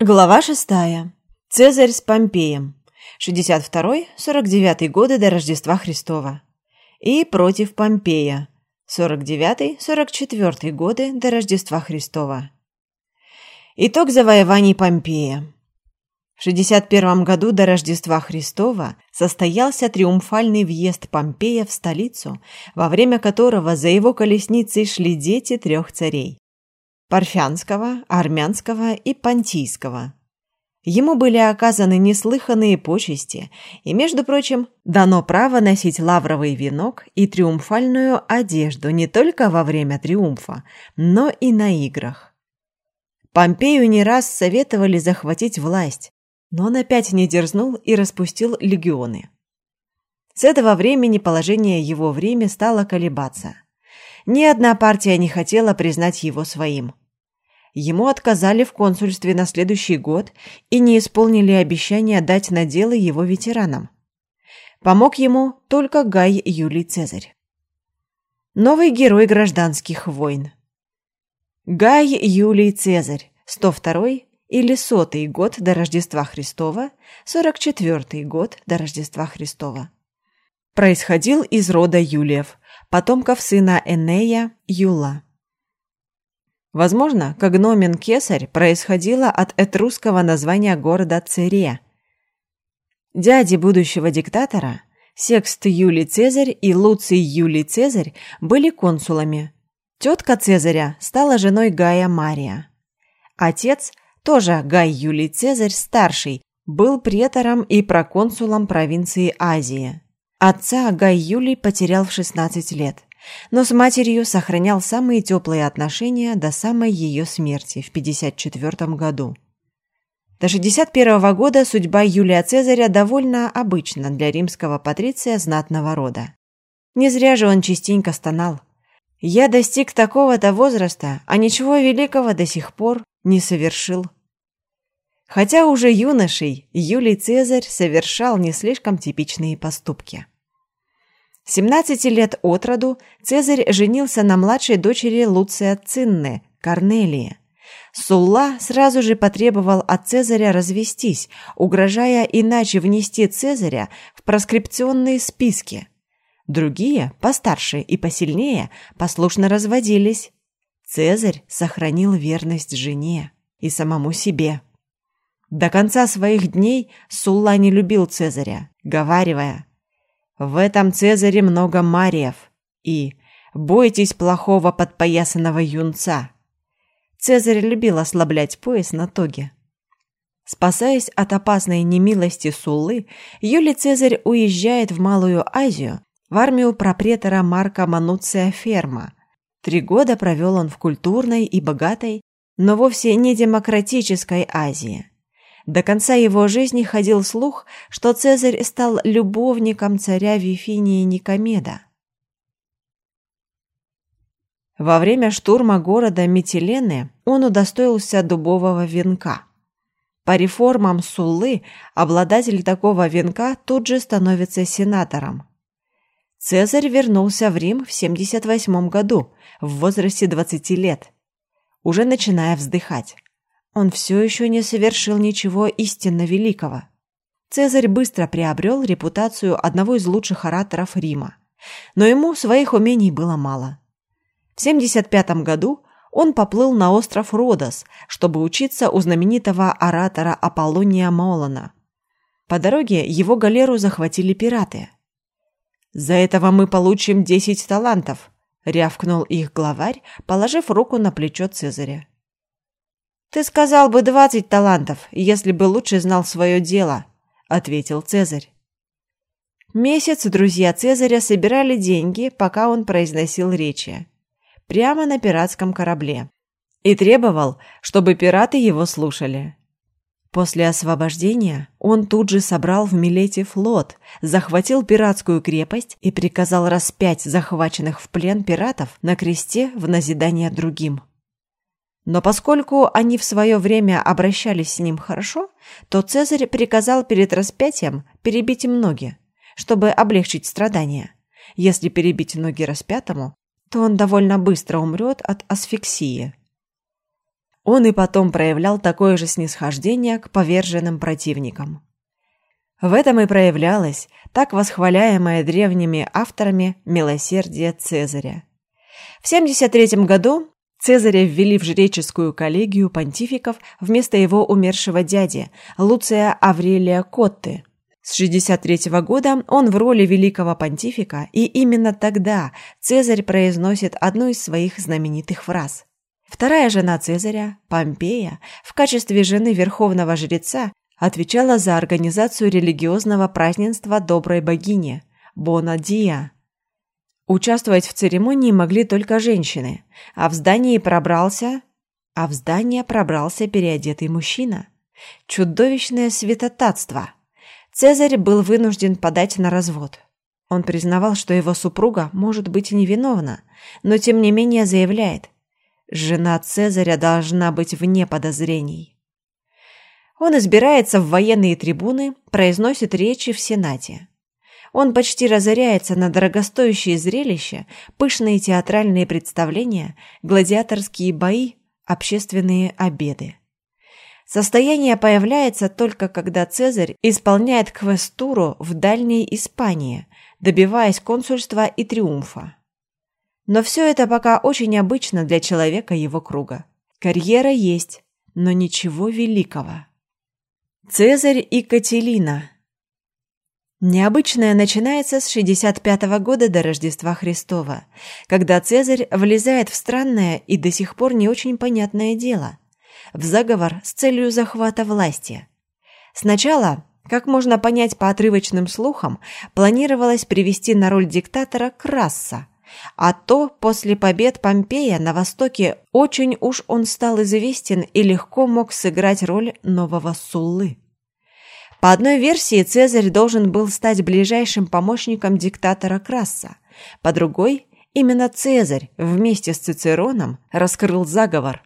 Глава шестая. Цезарь с Помпеем. 62-49 годы до Рождества Христова. И против Помпея. 49-44 годы до Рождества Христова. Итог завоеваний Помпея. В 61 году до Рождества Христова состоялся триумфальный въезд Помпея в столицу, во время которого за его колесницей шли дети трех царей парфянского, армянского и понтийского. Ему были оказаны неслыханные почести, и, между прочим, дано право носить лавровый венок и триумфальную одежду не только во время триумфа, но и на играх. Помпею не раз советовали захватить власть, но он опять не дерзнул и распустил легионы. С этого времени положение его в Риме стало колебаться. Ни одна партия не хотела признать его своим. Ему отказали в консульстве на следующий год и не исполнили обещание дать на дело его ветеранам. Помог ему только Гай Юлий Цезарь. Новый герой гражданских войн. Гай Юлий Цезарь, 102 или 100 год до Рождества Христова, 44 год до Рождества Христова. Происходил из рода Юлиев, потомков сына Энея Юла. Возможно, когномен Кесарь происходило от этрусского названия города Цере. Дяди будущего диктатора, Секст Юлий Цезарь и Луций Юлий Цезарь, были консулами. Тетка Цезаря стала женой Гая Мария. Отец, тоже Гай Юлий Цезарь старший, был претором и проконсулом провинции Азии. Отца Гай Юлий потерял в 16 лет, но с матерью сохранял самые теплые отношения до самой ее смерти в 54 году. До 61 года судьба Юлия Цезаря довольно обычна для римского патриция знатного рода. Не зря же он частенько стонал. «Я достиг такого-то возраста, а ничего великого до сих пор не совершил». Хотя уже юношей Юлий Цезарь совершал не слишком типичные поступки. 17 лет от роду Цезарь женился на младшей дочери Луция Цинны, Корнелии. Сулла сразу же потребовал от Цезаря развестись, угрожая иначе внести Цезаря в проскрипционные списки. Другие, постарше и посильнее, послушно разводились. Цезарь сохранил верность жене и самому себе. До конца своих дней Сулла не любил Цезаря, говаривая в этом Цезаре много мариев. И бойтесь плохого подпоясанного юнца. Цезарь любил ослаблять пояс на тоге. Спасаясь от опасной немилости Суллы, Юлий Цезарь уезжает в Малую Азию, в армию пропретора Марка Мануция Ферма. Три года провел он в культурной и богатой, но вовсе не демократической Азии – до конца его жизни ходил слух, что Цезарь стал любовником царя Вифинии Никомеда. Во время штурма города Митилены он удостоился дубового венка. По реформам Суллы обладатель такого венка тут же становится сенатором. Цезарь вернулся в Рим в 78 году, в возрасте 20 лет, уже начиная вздыхать. Он все еще не совершил ничего истинно великого. Цезарь быстро приобрел репутацию одного из лучших ораторов Рима, но ему своих умений было мало. В 75 году он поплыл на остров Родос, чтобы учиться у знаменитого оратора Аполлония Молона. По дороге его галеру захватили пираты. «За этого мы получим десять талантов», — рявкнул их главарь, положив руку на плечо Цезаря. «Ты сказал бы двадцать талантов, если бы лучше знал свое дело», — ответил Цезарь. Месяц друзья Цезаря собирали деньги, пока он произносил речи. Прямо на пиратском корабле. И требовал, чтобы пираты его слушали. После освобождения он тут же собрал в Милете флот, захватил пиратскую крепость и приказал распять захваченных в плен пиратов на кресте в назидание другим. Но поскольку они в свое время обращались с ним хорошо, то Цезарь приказал перед распятием перебить им ноги, чтобы облегчить страдания. Если перебить ноги распятому, то он довольно быстро умрет от асфиксии. он и потом проявлял такое же снисхождение к поверженным противникам. В этом и проявлялось так восхваляемое древними авторами милосердие Цезаря. В 73 году Цезаря ввели в жреческую коллегию понтификов вместо его умершего дяди Луция Аврелия Котты. С 63 года он в роли великого понтифика, и именно тогда Цезарь произносит одну из своих знаменитых фраз. Вторая жена Цезаря, Помпея, в качестве жены верховного жреца отвечала за организацию религиозного празднества доброй богини Бонадия. Участвовать в церемонии могли только женщины, а в здании пробрался, а в здание пробрался переодетый мужчина. Чудовищное святотатство. Цезарь был вынужден подать на развод. Он признавал, что его супруга может быть невиновна, но тем не менее заявляет: жена Цезаря должна быть вне подозрений. Он избирается в военные трибуны, произносит речи в Сенате. Он почти разоряется на дорогостоящие зрелища, пышные театральные представления, гладиаторские бои, общественные обеды. Состояние появляется только когда Цезарь исполняет квестуру в Дальней Испании, добиваясь консульства и триумфа. Но все это пока очень обычно для человека его круга. Карьера есть, но ничего великого. Цезарь и Кателина Необычное начинается с 65 -го года до Рождества Христова, когда Цезарь влезает в странное и до сих пор не очень понятное дело – в заговор с целью захвата власти. Сначала, как можно понять по отрывочным слухам, планировалось привести на роль диктатора Красса, а то после побед Помпея на Востоке очень уж он стал известен и легко мог сыграть роль нового Суллы. По одной версии, Цезарь должен был стать ближайшим помощником диктатора Краса. По другой, именно Цезарь вместе с Цицероном раскрыл заговор.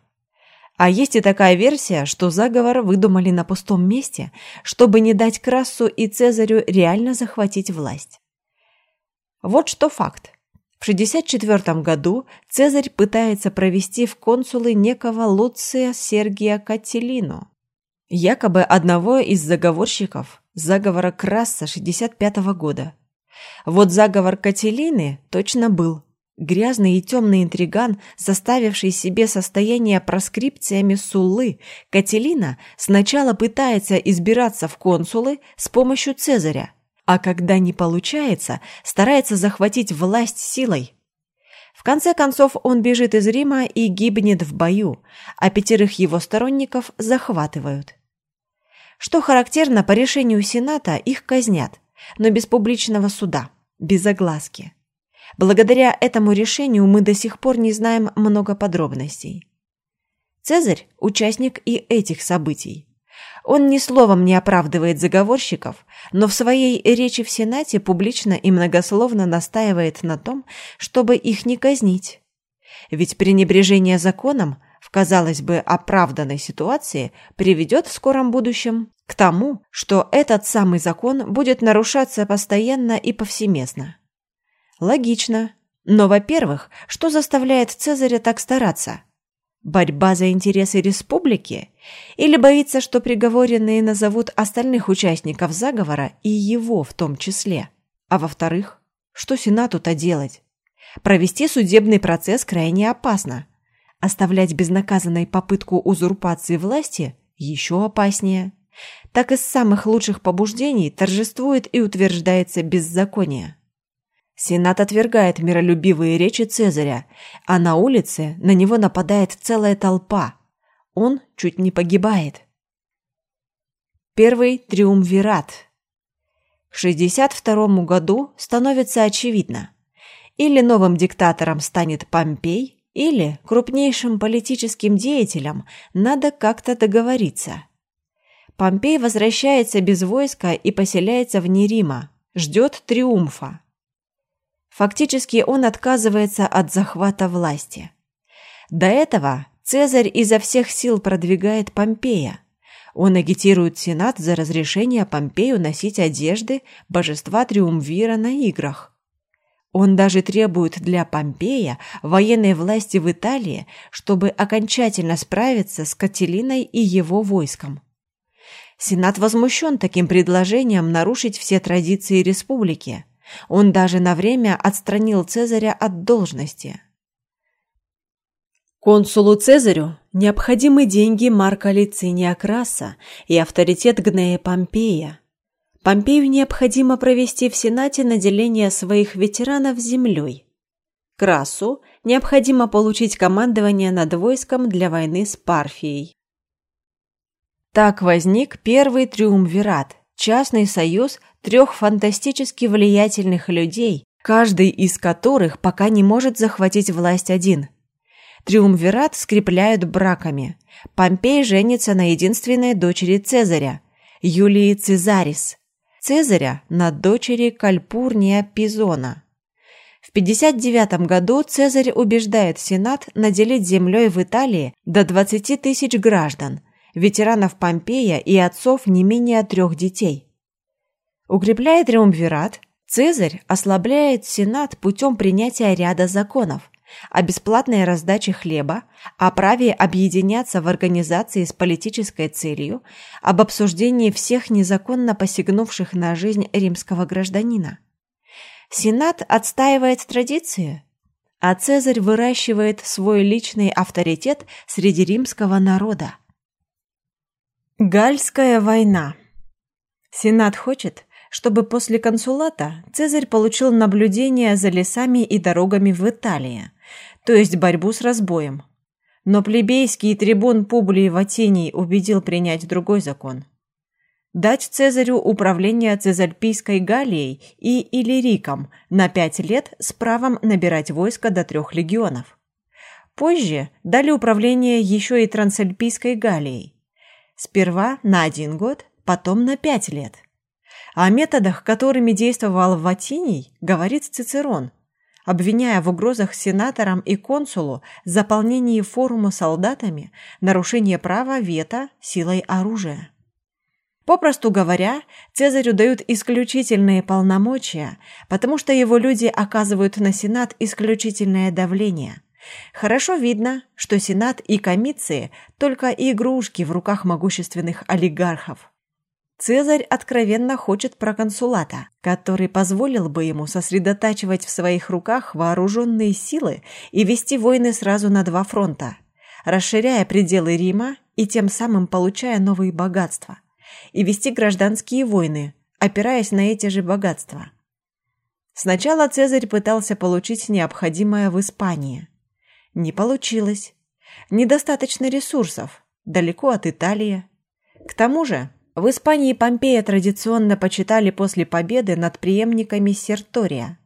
А есть и такая версия, что заговор выдумали на пустом месте, чтобы не дать Красу и Цезарю реально захватить власть. Вот что факт. В 64 году Цезарь пытается провести в консулы некого Луция Сергия Кателину якобы одного из заговорщиков заговора Краса 65 -го года. Вот заговор Кателины точно был. Грязный и темный интриган, составивший себе состояние проскрипциями Суллы, Кателина сначала пытается избираться в консулы с помощью Цезаря, а когда не получается, старается захватить власть силой – в конце концов он бежит из Рима и гибнет в бою, а пятерых его сторонников захватывают. Что характерно, по решению Сената их казнят, но без публичного суда, без огласки. Благодаря этому решению мы до сих пор не знаем много подробностей. Цезарь – участник и этих событий. Он ни словом не оправдывает заговорщиков, но в своей речи в Сенате публично и многословно настаивает на том, чтобы их не казнить. Ведь пренебрежение законом казалось бы, оправданной ситуации приведет в скором будущем к тому, что этот самый закон будет нарушаться постоянно и повсеместно. Логично. Но, во-первых, что заставляет Цезаря так стараться? Борьба за интересы республики? Или боится, что приговоренные назовут остальных участников заговора и его в том числе? А во-вторых, что Сенату-то делать? Провести судебный процесс крайне опасно. Оставлять безнаказанной попытку узурпации власти еще опаснее. Так из самых лучших побуждений торжествует и утверждается беззаконие. Сенат отвергает миролюбивые речи Цезаря, а на улице на него нападает целая толпа. Он чуть не погибает. Первый триумвират. К 62 году становится очевидно. Или новым диктатором станет Помпей, или крупнейшим политическим деятелям надо как-то договориться. Помпей возвращается без войска и поселяется вне Рима, ждет триумфа. Фактически он отказывается от захвата власти. До этого Цезарь изо всех сил продвигает Помпея. Он агитирует Сенат за разрешение Помпею носить одежды божества Триумвира на играх. Он даже требует для Помпея военной власти в Италии, чтобы окончательно справиться с Кателиной и его войском. Сенат возмущен таким предложением нарушить все традиции республики. Он даже на время отстранил Цезаря от должности. Консулу Цезарю необходимы деньги Марка Лициния Краса и авторитет Гнея Помпея. Помпею необходимо провести в Сенате наделение своих ветеранов землей. Красу необходимо получить командование над войском для войны с Парфией. Так возник первый триумвират, частный союз трех фантастически влиятельных людей, каждый из которых пока не может захватить власть один. Триумвират скрепляют браками. Помпей женится на единственной дочери Цезаря, Юлии Цезарис. Цезаря на дочери Кальпурния Пизона. В 59 году Цезарь убеждает Сенат наделить землей в Италии до 20 тысяч граждан – ветеранов Помпея и отцов не менее трех детей. Укрепляя триумвират, Цезарь ослабляет Сенат путем принятия ряда законов о бесплатной раздаче хлеба, о праве объединяться в организации с политической целью, об обсуждении всех незаконно посягнувших на жизнь римского гражданина. Сенат отстаивает традиции, а Цезарь выращивает свой личный авторитет среди римского народа. Гальская война. Сенат хочет, чтобы после консулата Цезарь получил наблюдение за лесами и дорогами в Италии, то есть борьбу с разбоем. Но плебейский трибун Публий Ватиний убедил принять другой закон. Дать Цезарю управление Цезальпийской Галлией и Иллириком на пять лет с правом набирать войско до трех легионов. Позже дали управление еще и Трансальпийской Галлией Сперва на один год, потом на пять лет. О методах, которыми действовал Ватиний, говорит Цицерон, обвиняя в угрозах сенаторам и консулу заполнении форума солдатами, нарушение права вето силой оружия. Попросту говоря, Цезарю дают исключительные полномочия, потому что его люди оказывают на Сенат исключительное давление – Хорошо видно, что Сенат и комиции – только игрушки в руках могущественных олигархов. Цезарь откровенно хочет проконсулата, который позволил бы ему сосредотачивать в своих руках вооруженные силы и вести войны сразу на два фронта, расширяя пределы Рима и тем самым получая новые богатства, и вести гражданские войны, опираясь на эти же богатства. Сначала Цезарь пытался получить необходимое в Испании – не получилось. Недостаточно ресурсов. Далеко от Италии. К тому же, в Испании Помпея традиционно почитали после победы над преемниками Сертория.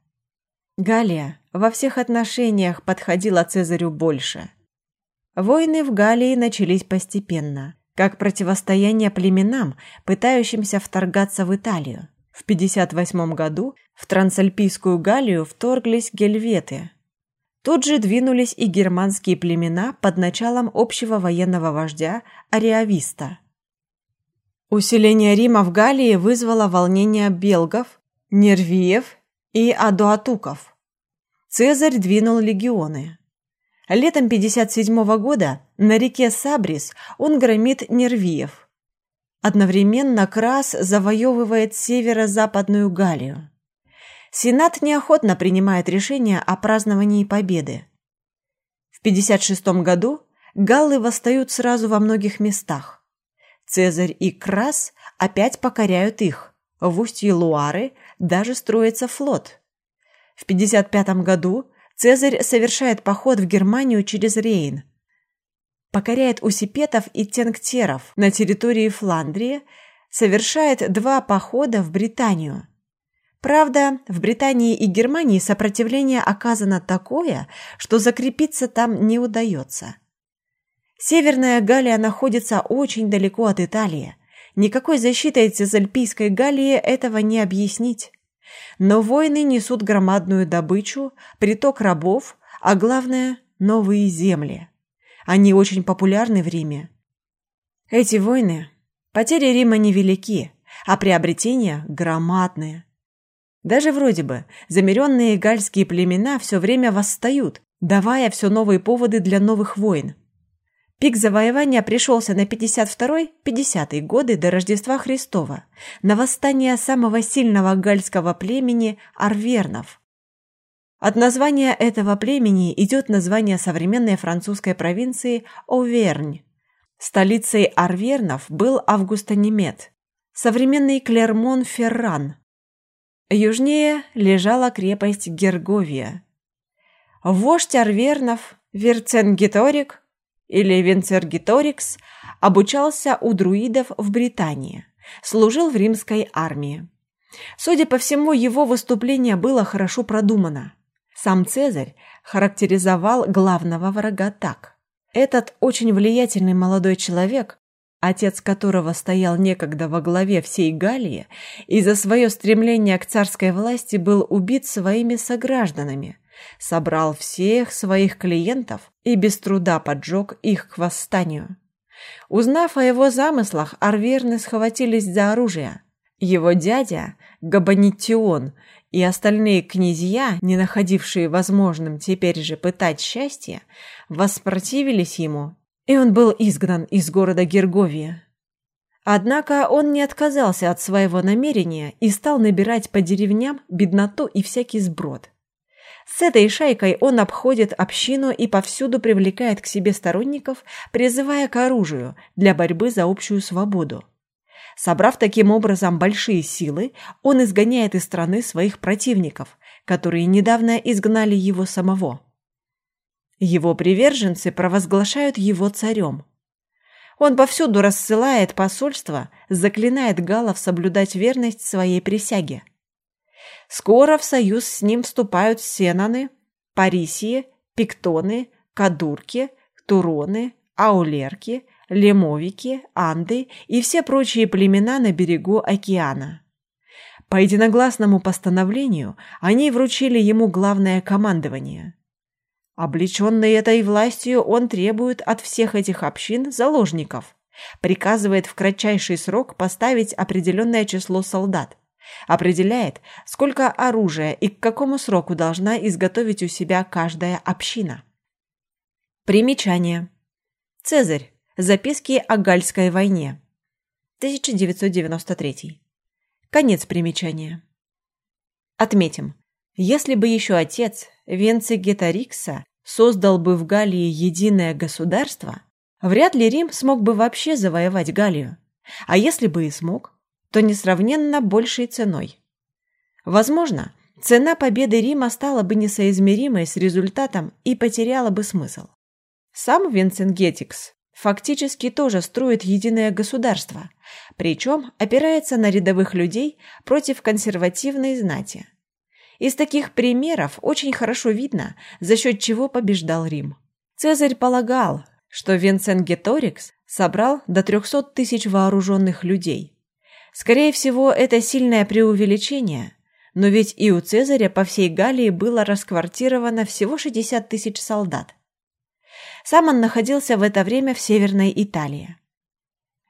Галия во всех отношениях подходила Цезарю больше. Войны в Галлии начались постепенно, как противостояние племенам, пытающимся вторгаться в Италию. В 58 году в Трансальпийскую Галлию вторглись гельветы, Тут же двинулись и германские племена под началом общего военного вождя Ариависта. Усиление Рима в Галлии вызвало волнение белгов, нервиев и адуатуков. Цезарь двинул легионы. Летом 57 года на реке Сабрис он громит нервиев. Одновременно Крас завоевывает северо-западную Галлию. Сенат неохотно принимает решение о праздновании победы. В 56 году галлы восстают сразу во многих местах. Цезарь и Крас опять покоряют их. В устье Луары даже строится флот. В 55 году Цезарь совершает поход в Германию через Рейн. Покоряет усипетов и тенгтеров на территории Фландрии, совершает два похода в Британию – Правда, в Британии и Германии сопротивление оказано такое, что закрепиться там не удается. Северная Галлия находится очень далеко от Италии. Никакой защитой Цезальпийской Галлии этого не объяснить. Но войны несут громадную добычу, приток рабов, а главное – новые земли. Они очень популярны в Риме. Эти войны – потери Рима невелики, а приобретения – громадные – Даже вроде бы замеренные гальские племена все время восстают, давая все новые поводы для новых войн. Пик завоевания пришелся на 52-50 годы до Рождества Христова, на восстание самого сильного гальского племени арвернов. От названия этого племени идет название современной французской провинции Овернь. Столицей арвернов был Августонимет, современный Клермон-Ферран. Южнее лежала крепость Герговия. Вождь арвернов Верценгиторик или Венцергиторикс обучался у друидов в Британии, служил в римской армии. Судя по всему, его выступление было хорошо продумано. Сам Цезарь характеризовал главного врага так. Этот очень влиятельный молодой человек, отец которого стоял некогда во главе всей Галлии и за свое стремление к царской власти был убит своими согражданами, собрал всех своих клиентов и без труда поджег их к восстанию. Узнав о его замыслах, арверны схватились за оружие. Его дядя, Габанитион, и остальные князья, не находившие возможным теперь же пытать счастье, воспротивились ему, и он был изгнан из города Герговия. Однако он не отказался от своего намерения и стал набирать по деревням бедноту и всякий сброд. С этой шайкой он обходит общину и повсюду привлекает к себе сторонников, призывая к оружию для борьбы за общую свободу. Собрав таким образом большие силы, он изгоняет из страны своих противников, которые недавно изгнали его самого. Его приверженцы провозглашают его царем. Он повсюду рассылает посольства, заклинает галов соблюдать верность своей присяге – Скоро в союз с ним вступают сенаны, парисии, пиктоны, кадурки, туроны, аулерки, лемовики, анды и все прочие племена на берегу океана. По единогласному постановлению они вручили ему главное командование. Облеченный этой властью, он требует от всех этих общин заложников, приказывает в кратчайший срок поставить определенное число солдат, Определяет, сколько оружия и к какому сроку должна изготовить у себя каждая община. Примечание. Цезарь. Записки о Гальской войне. 1993. Конец примечания. Отметим, если бы еще отец Венцигетарикса создал бы в Галлии единое государство, вряд ли Рим смог бы вообще завоевать Галлию. А если бы и смог, то несравненно большей ценой. Возможно, цена победы Рима стала бы несоизмеримой с результатом и потеряла бы смысл. Сам Винценгетикс фактически тоже строит единое государство, причем опирается на рядовых людей против консервативной знати. Из таких примеров очень хорошо видно, за счет чего побеждал Рим. Цезарь полагал, что Винценгеторикс собрал до 300 тысяч вооруженных людей, Скорее всего, это сильное преувеличение, но ведь и у Цезаря по всей Галлии было расквартировано всего 60 тысяч солдат. Сам он находился в это время в Северной Италии.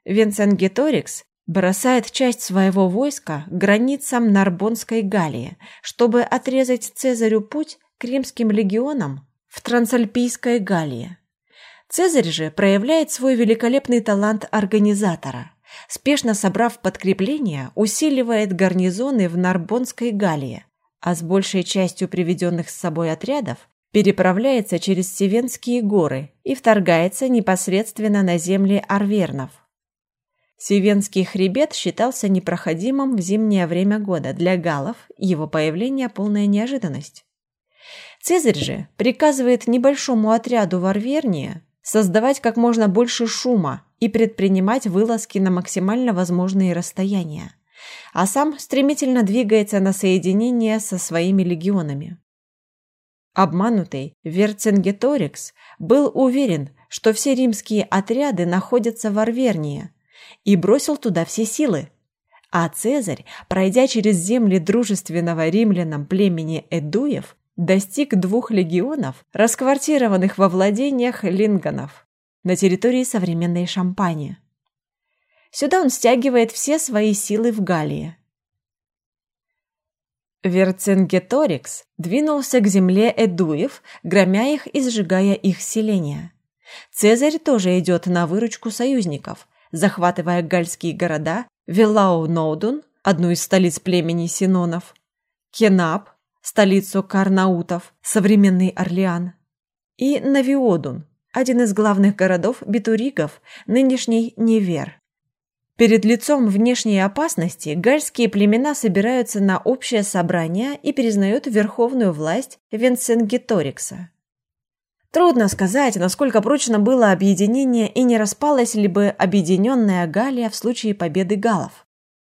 Винсенгеторикс бросает часть своего войска к границам Нарбонской Галлии, чтобы отрезать Цезарю путь к римским легионам в Трансальпийской Галлии. Цезарь же проявляет свой великолепный талант организатора спешно собрав подкрепление, усиливает гарнизоны в Нарбонской Галлии, а с большей частью приведенных с собой отрядов переправляется через Севенские горы и вторгается непосредственно на земли арвернов. Севенский хребет считался непроходимым в зимнее время года для галлов, его появление – полная неожиданность. Цезарь же приказывает небольшому отряду в Арвернии создавать как можно больше шума и предпринимать вылазки на максимально возможные расстояния, а сам стремительно двигается на соединение со своими легионами. Обманутый Верцингеторикс был уверен, что все римские отряды находятся в Арвернии, и бросил туда все силы. А Цезарь, пройдя через земли дружественного римлянам племени Эдуев, достиг двух легионов, расквартированных во владениях линганов на территории современной Шампании. Сюда он стягивает все свои силы в Галлии. Верцингеторикс двинулся к земле Эдуев, громя их и сжигая их селения. Цезарь тоже идет на выручку союзников, захватывая гальские города Вилау-Ноудун, одну из столиц племени Синонов, Кенап, столицу Карнаутов, современный Орлеан, и Навиодун, один из главных городов битуригов, нынешний Невер. Перед лицом внешней опасности гальские племена собираются на общее собрание и признают верховную власть Венсенгеторикса. Трудно сказать, насколько прочно было объединение и не распалась ли бы объединенная Галия в случае победы галов.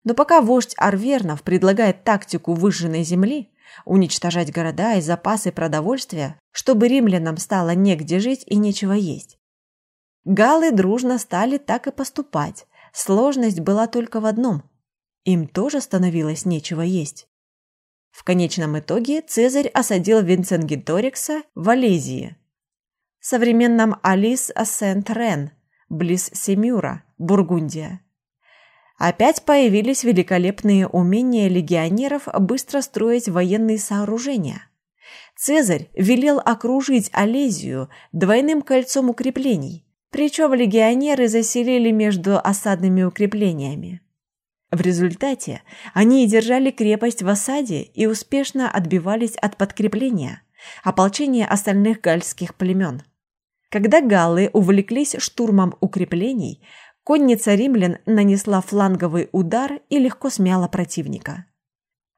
Но пока вождь Арвернов предлагает тактику выжженной земли, уничтожать города и запасы продовольствия, чтобы римлянам стало негде жить и нечего есть. Галы дружно стали так и поступать. Сложность была только в одном. Им тоже становилось нечего есть. В конечном итоге Цезарь осадил Винценгиторикса в Алезии, современном Алис-Сент-Рен, близ Семюра, Бургундия. Опять появились великолепные умения легионеров быстро строить военные сооружения. Цезарь велел окружить Алезию двойным кольцом укреплений, причем легионеры заселили между осадными укреплениями. В результате они держали крепость в осаде и успешно отбивались от подкрепления, ополчения остальных гальских племен. Когда галлы увлеклись штурмом укреплений, Конница римлян нанесла фланговый удар и легко смяла противника.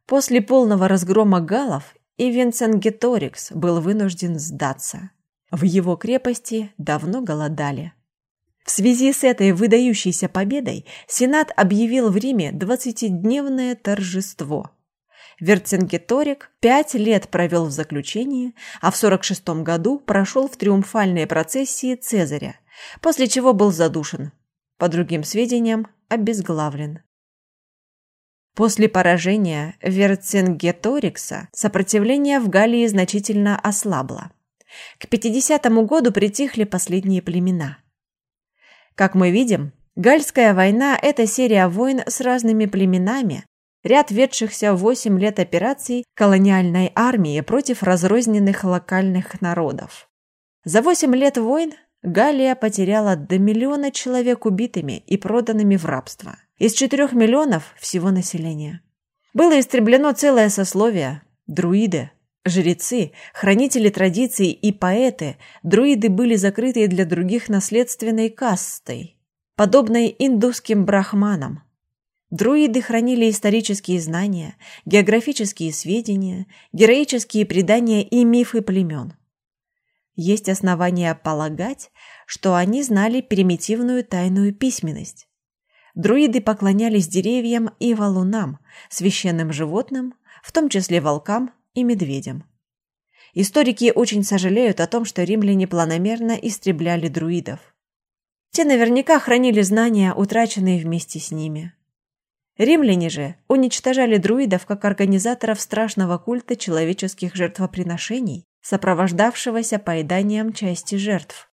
После полного разгрома галлов и Винценгеторикс был вынужден сдаться. В его крепости давно голодали. В связи с этой выдающейся победой Сенат объявил в Риме двадцатидневное торжество. Верцингеторик пять лет провел в заключении, а в 46 году прошел в триумфальной процессии Цезаря, после чего был задушен по другим сведениям, обезглавлен. После поражения Верцингеторикса сопротивление в Галлии значительно ослабло. К 50 году притихли последние племена. Как мы видим, Гальская война – это серия войн с разными племенами, ряд ведшихся 8 лет операций колониальной армии против разрозненных локальных народов. За 8 лет войн Галлия потеряла до миллиона человек убитыми и проданными в рабство. Из четырех миллионов всего населения. Было истреблено целое сословие – друиды, жрецы, хранители традиций и поэты. Друиды были закрыты для других наследственной кастой, подобной индусским брахманам. Друиды хранили исторические знания, географические сведения, героические предания и мифы племен. Есть основания полагать, что они знали примитивную тайную письменность. Друиды поклонялись деревьям и валунам, священным животным, в том числе волкам и медведям. Историки очень сожалеют о том, что римляне планомерно истребляли друидов. Те наверняка хранили знания, утраченные вместе с ними. Римляне же уничтожали друидов как организаторов страшного культа человеческих жертвоприношений, сопровождавшегося поеданием части жертв.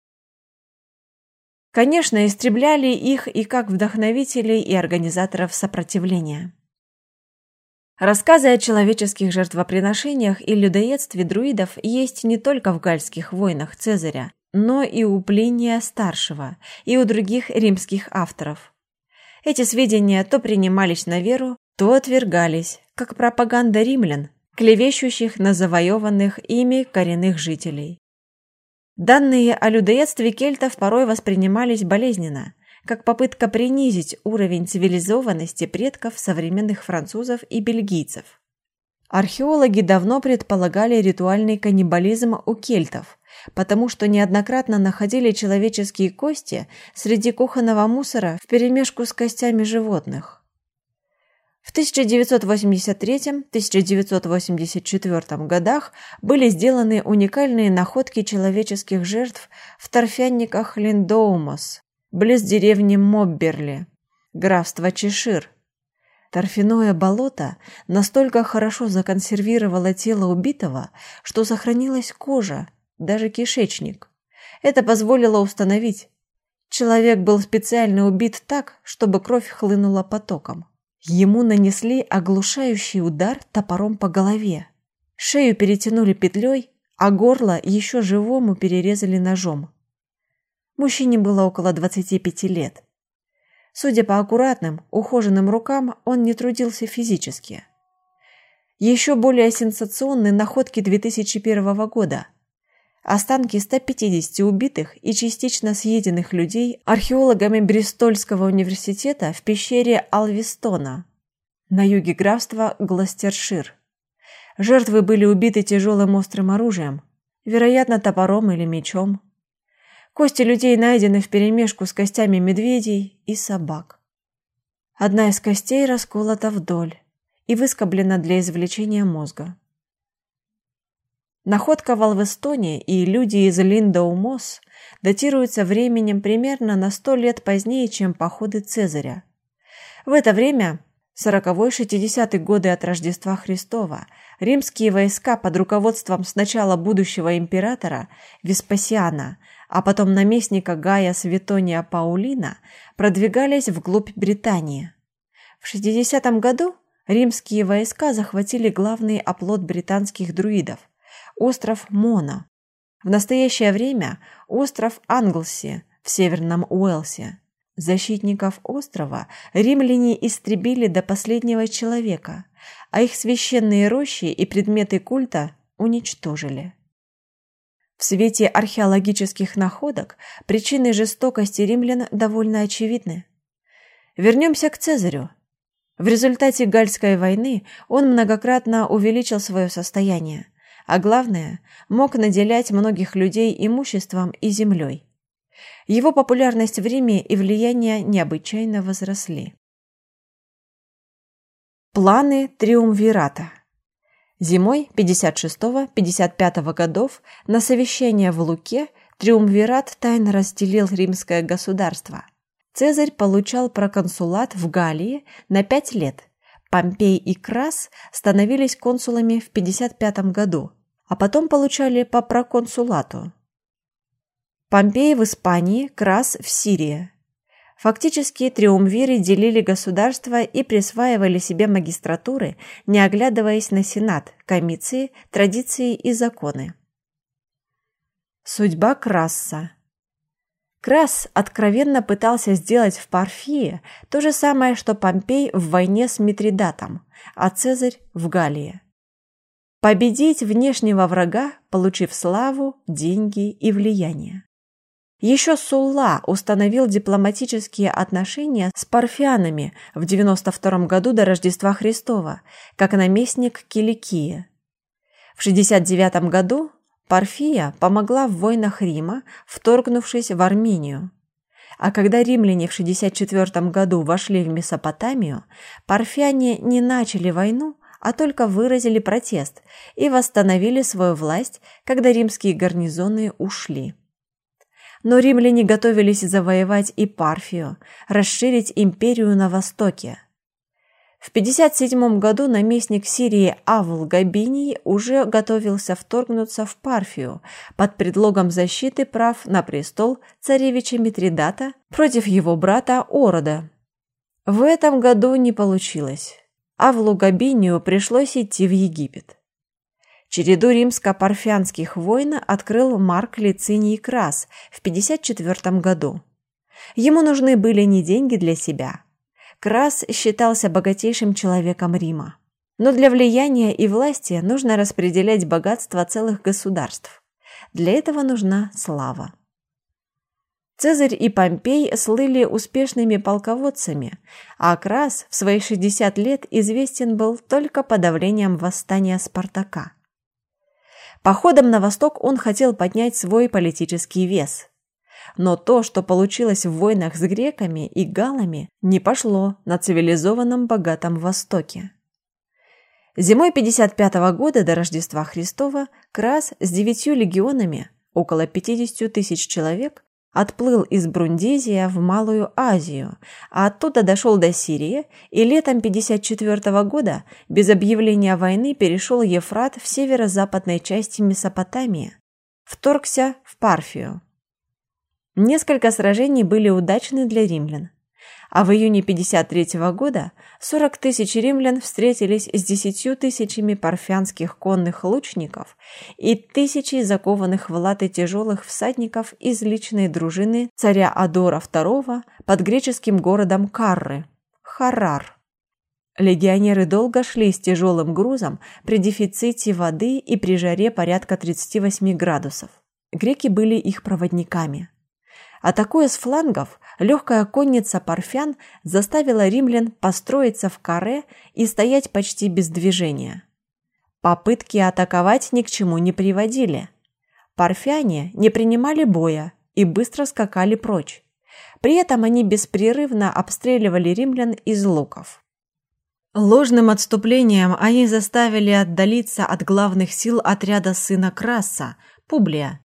Конечно, истребляли их и как вдохновителей и организаторов сопротивления. Рассказы о человеческих жертвоприношениях и людоедстве друидов есть не только в гальских войнах Цезаря, но и у Плиния Старшего и у других римских авторов. Эти сведения то принимались на веру, то отвергались, как пропаганда римлян, клевещущих на завоеванных ими коренных жителей. Данные о людоедстве кельтов порой воспринимались болезненно, как попытка принизить уровень цивилизованности предков современных французов и бельгийцев. Археологи давно предполагали ритуальный каннибализм у кельтов, потому что неоднократно находили человеческие кости среди кухонного мусора вперемешку с костями животных. В 1983-1984 годах были сделаны уникальные находки человеческих жертв в торфянниках Линдоумос, близ деревни Мобберли, графство Чешир. Торфяное болото настолько хорошо законсервировало тело убитого, что сохранилась кожа, даже кишечник. Это позволило установить, человек был специально убит так, чтобы кровь хлынула потоком. Ему нанесли оглушающий удар топором по голове. Шею перетянули петлей, а горло еще живому перерезали ножом. Мужчине было около 25 лет. Судя по аккуратным, ухоженным рукам, он не трудился физически. Еще более сенсационны находки 2001 года. Останки 150 убитых и частично съеденных людей археологами Бристольского университета в пещере Алвистона на юге графства Гластершир. Жертвы были убиты тяжелым острым оружием, вероятно, топором или мечом. Кости людей найдены вперемешку с костями медведей и собак. Одна из костей расколота вдоль и выскоблена для извлечения мозга. Находка в Алвестоне и люди из Линдоу-Мосс датируются временем примерно на сто лет позднее, чем походы Цезаря. В это время, 40-60-е годы от Рождества Христова, римские войска под руководством сначала будущего императора Веспасиана а потом наместника Гая Светония Паулина, продвигались вглубь Британии. В 60 году римские войска захватили главный оплот британских друидов – остров Мона. В настоящее время остров Англси в северном Уэльсе. Защитников острова римляне истребили до последнего человека, а их священные рощи и предметы культа уничтожили. В свете археологических находок причины жестокости римлян довольно очевидны. Вернемся к Цезарю. В результате Гальской войны он многократно увеличил свое состояние, а главное, мог наделять многих людей имуществом и землей. Его популярность в Риме и влияние необычайно возросли. Планы Триумвирата Зимой 56-55 годов на совещание в Луке Триумвират тайно разделил римское государство. Цезарь получал проконсулат в Галлии на пять лет. Помпей и Крас становились консулами в 55 году, а потом получали по проконсулату. Помпей в Испании, Крас в Сирии. Фактически триумвиры делили государство и присваивали себе магистратуры, не оглядываясь на сенат, комиции, традиции и законы. Судьба Краса Крас откровенно пытался сделать в Парфии то же самое, что Помпей в войне с Митридатом, а Цезарь в Галлии. Победить внешнего врага, получив славу, деньги и влияние. Еще Сулла установил дипломатические отношения с парфянами в 92 году до Рождества Христова, как наместник Киликии. В 69 году Парфия помогла в войнах Рима, вторгнувшись в Армению. А когда римляне в 64 году вошли в Месопотамию, парфяне не начали войну, а только выразили протест и восстановили свою власть, когда римские гарнизоны ушли. Но римляне готовились завоевать и Парфию, расширить империю на востоке. В 57 году наместник Сирии Авл Габиний уже готовился вторгнуться в Парфию под предлогом защиты прав на престол царевича Митридата против его брата Орода. В этом году не получилось. Авлу Габинию пришлось идти в Египет. Череду римско-парфянских войн открыл Марк Лициний Крас в 54 году. Ему нужны были не деньги для себя. Крас считался богатейшим человеком Рима. Но для влияния и власти нужно распределять богатство целых государств. Для этого нужна слава. Цезарь и Помпей слыли успешными полководцами, а Крас в свои 60 лет известен был только подавлением восстания Спартака. Походом на восток он хотел поднять свой политический вес. Но то, что получилось в войнах с греками и галами, не пошло на цивилизованном богатом Востоке. Зимой 55 -го года до Рождества Христова Крас с девятью легионами, около 50 тысяч человек, Отплыл из Брундизия в Малую Азию, а оттуда дошел до Сирии и летом 54 года без объявления войны перешел Ефрат в северо-западной части Месопотамии, вторгся в Парфию. Несколько сражений были удачны для римлян. А в июне 53 года 40 тысяч римлян встретились с 10 тысячами парфянских конных лучников и тысячей закованных в латы тяжелых всадников из личной дружины царя Адора II под греческим городом Карры – Харрар. Легионеры долго шли с тяжелым грузом при дефиците воды и при жаре порядка 38 градусов. Греки были их проводниками. Атакуя с флангов, легкая конница парфян заставила римлян построиться в каре и стоять почти без движения. Попытки атаковать ни к чему не приводили. Парфяне не принимали боя и быстро скакали прочь. При этом они беспрерывно обстреливали римлян из луков. Ложным отступлением они заставили отдалиться от главных сил отряда сына Краса, Публия,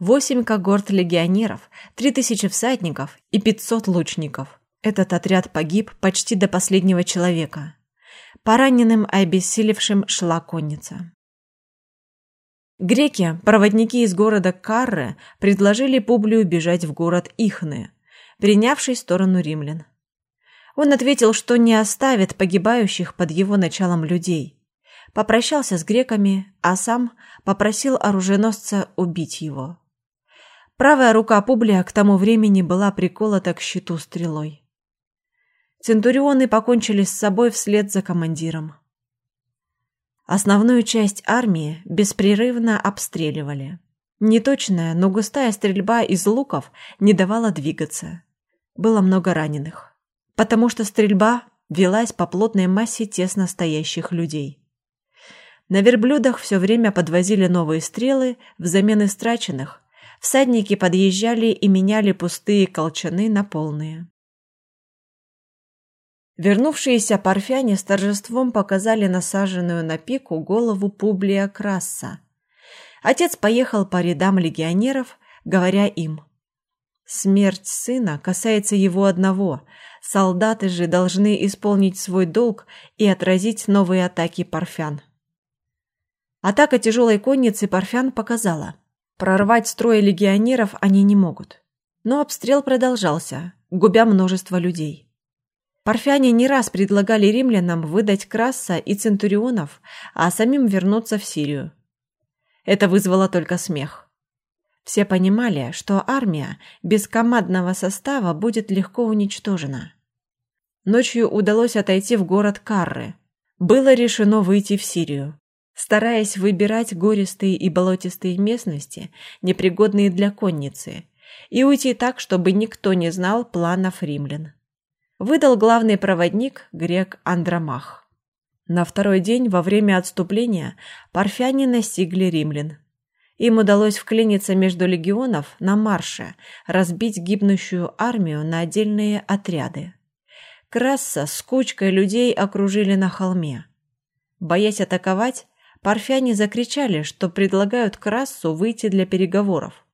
Восемь когорт легионеров, три тысячи всадников и пятьсот лучников. Этот отряд погиб почти до последнего человека. Пораненным и обессилевшим шла конница. Греки, проводники из города Карры, предложили Публию бежать в город Ихны, принявший сторону римлян. Он ответил, что не оставит погибающих под его началом людей. Попрощался с греками, а сам попросил оруженосца убить его. Правая рука Публия к тому времени была приколота к щиту стрелой. Центурионы покончили с собой вслед за командиром. Основную часть армии беспрерывно обстреливали. Неточная, но густая стрельба из луков не давала двигаться. Было много раненых, потому что стрельба велась по плотной массе тесно стоящих людей. На верблюдах все время подвозили новые стрелы взамен истраченных, Всадники подъезжали и меняли пустые колчаны на полные. Вернувшиеся парфяне с торжеством показали насаженную на пику голову Публия Краса. Отец поехал по рядам легионеров, говоря им «Смерть сына касается его одного, солдаты же должны исполнить свой долг и отразить новые атаки парфян». Атака тяжелой конницы парфян показала – Прорвать строй легионеров они не могут. Но обстрел продолжался, губя множество людей. Парфяне не раз предлагали римлянам выдать Краса и Центурионов, а самим вернуться в Сирию. Это вызвало только смех. Все понимали, что армия без командного состава будет легко уничтожена. Ночью удалось отойти в город Карры. Было решено выйти в Сирию стараясь выбирать гористые и болотистые местности, непригодные для конницы, и уйти так, чтобы никто не знал планов римлян. Выдал главный проводник грек Андромах. На второй день во время отступления парфяне настигли римлян. Им удалось вклиниться между легионов на марше, разбить гибнущую армию на отдельные отряды. Красса с кучкой людей окружили на холме. Боясь атаковать, парфяне закричали, что предлагают Крассу выйти для переговоров.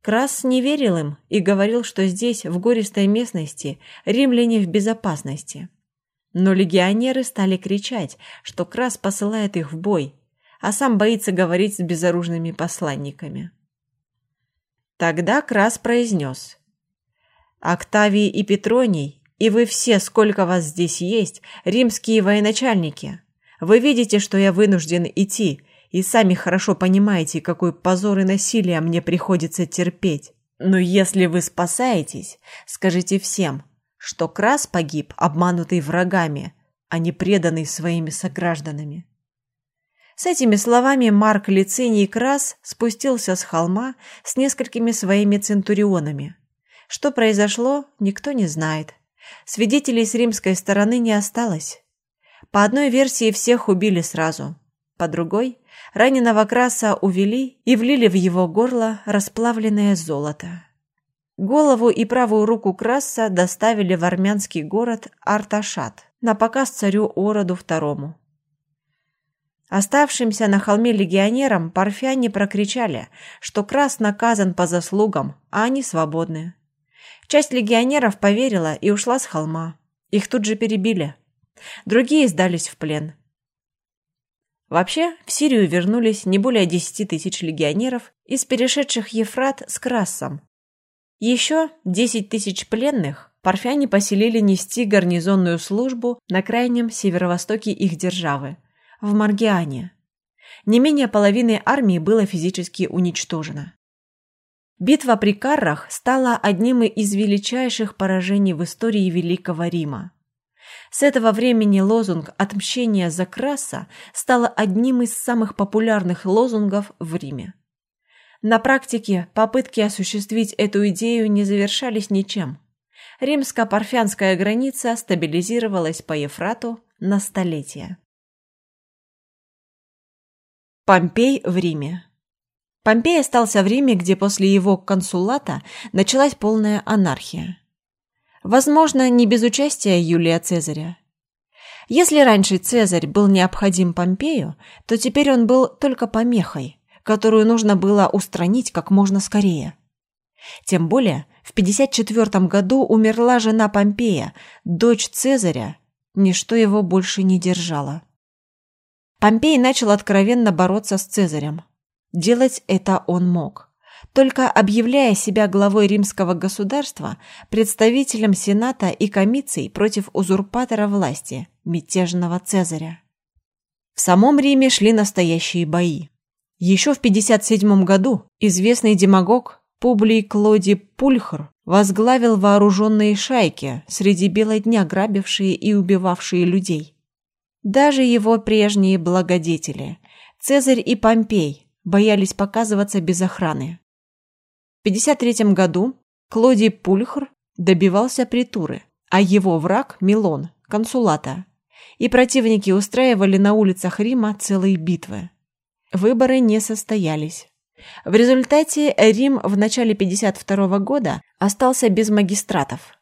Крас не верил им и говорил, что здесь, в гористой местности, римляне в безопасности. Но легионеры стали кричать, что Крас посылает их в бой, а сам боится говорить с безоружными посланниками. Тогда Крас произнес «Октавий и Петроний, и вы все, сколько вас здесь есть, римские военачальники, вы видите, что я вынужден идти, и сами хорошо понимаете, какой позор и насилие мне приходится терпеть. Но если вы спасаетесь, скажите всем, что Крас погиб, обманутый врагами, а не преданный своими согражданами. С этими словами Марк Лициний Крас спустился с холма с несколькими своими центурионами. Что произошло, никто не знает. Свидетелей с римской стороны не осталось. По одной версии всех убили сразу, по другой раненого краса увели и влили в его горло расплавленное золото. Голову и правую руку краса доставили в армянский город Арташат на показ царю Ороду II. Оставшимся на холме легионерам парфяне прокричали, что Крас наказан по заслугам, а они свободны. Часть легионеров поверила и ушла с холма. Их тут же перебили. Другие сдались в плен. Вообще, в Сирию вернулись не более 10 тысяч легионеров из перешедших Ефрат с Красом. Еще 10 тысяч пленных парфяне поселили нести гарнизонную службу на крайнем северо-востоке их державы, в Маргиане. Не менее половины армии было физически уничтожено. Битва при Каррах стала одним из величайших поражений в истории Великого Рима. С этого времени лозунг «Отмщение за Краса» стал одним из самых популярных лозунгов в Риме. На практике попытки осуществить эту идею не завершались ничем. Римско-парфянская граница стабилизировалась по Ефрату на столетия. Помпей в Риме Помпей остался в Риме, где после его консулата началась полная анархия. Возможно, не без участия Юлия Цезаря. Если раньше Цезарь был необходим Помпею, то теперь он был только помехой, которую нужно было устранить как можно скорее. Тем более, в 54 году умерла жена Помпея, дочь Цезаря, ничто его больше не держало. Помпей начал откровенно бороться с Цезарем. Делать это он мог. Только объявляя себя главой римского государства, представителем Сената и комиций против узурпатора власти, мятежного Цезаря. В самом Риме шли настоящие бои. Еще в 57 году известный демагог Публий Клоди Пульхр возглавил вооруженные шайки, среди бела дня грабившие и убивавшие людей. Даже его прежние благодетели, Цезарь и Помпей, боялись показываться без охраны. В 53 году Клодий Пульхр добивался притуры, а его враг Милон – консулата. И противники устраивали на улицах Рима целые битвы. Выборы не состоялись. В результате Рим в начале 52 года остался без магистратов.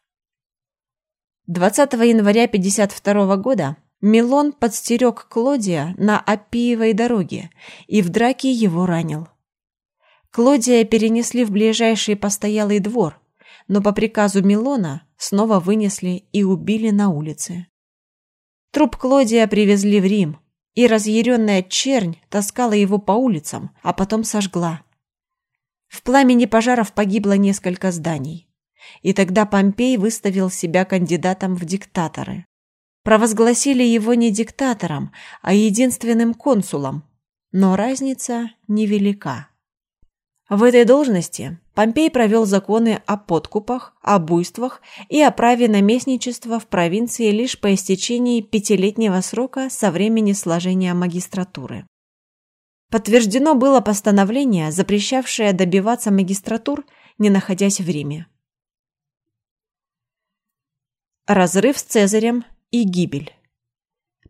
20 января 52 года Милон подстерег Клодия на Аппиевой дороге и в драке его ранил. Клодия перенесли в ближайший постоялый двор, но по приказу Милона снова вынесли и убили на улице. Труп Клодия привезли в Рим, и разъяренная чернь таскала его по улицам, а потом сожгла. В пламени пожаров погибло несколько зданий. И тогда Помпей выставил себя кандидатом в диктаторы провозгласили его не диктатором, а единственным консулом, но разница невелика. В этой должности Помпей провел законы о подкупах, о буйствах и о праве наместничества в провинции лишь по истечении пятилетнего срока со времени сложения магистратуры. Подтверждено было постановление, запрещавшее добиваться магистратур, не находясь в Риме. Разрыв с Цезарем и гибель.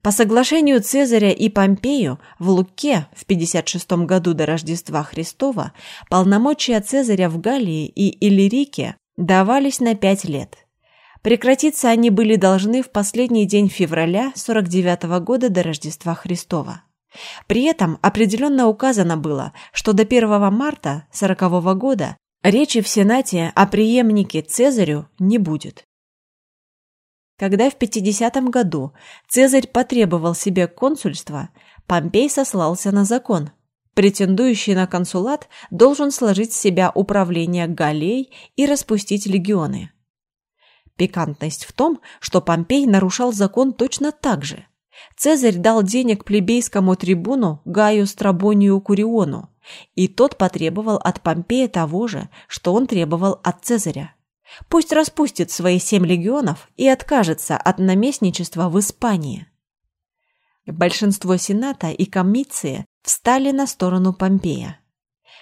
По соглашению Цезаря и Помпею в Луке в 56 году до Рождества Христова полномочия Цезаря в Галлии и Иллирике давались на пять лет. Прекратиться они были должны в последний день февраля 49 года до Рождества Христова. При этом определенно указано было, что до 1 марта 40 года речи в Сенате о преемнике Цезарю не будет. Когда в 50 году Цезарь потребовал себе консульства, Помпей сослался на закон. Претендующий на консулат должен сложить с себя управление Галлией и распустить легионы. Пикантность в том, что Помпей нарушал закон точно так же. Цезарь дал денег плебейскому трибуну Гаю Страбонию Куриону, и тот потребовал от Помпея того же, что он требовал от Цезаря. Пусть распустит свои семь легионов и откажется от наместничества в Испании. Большинство Сената и Комиции встали на сторону Помпея.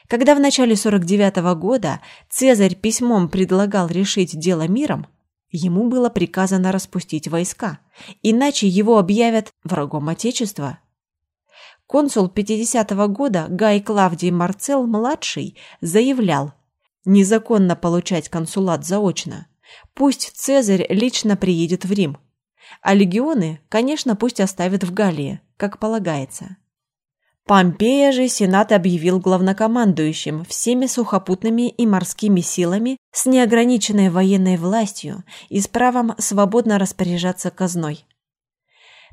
Когда в начале 49 -го года Цезарь письмом предлагал решить дело миром, ему было приказано распустить войска, иначе его объявят врагом Отечества. Консул 50 -го года Гай Клавдий Марцел-младший заявлял, незаконно получать консулат заочно, пусть Цезарь лично приедет в Рим. А легионы, конечно, пусть оставят в Галлии, как полагается. Помпея же Сенат объявил главнокомандующим всеми сухопутными и морскими силами с неограниченной военной властью и с правом свободно распоряжаться казной.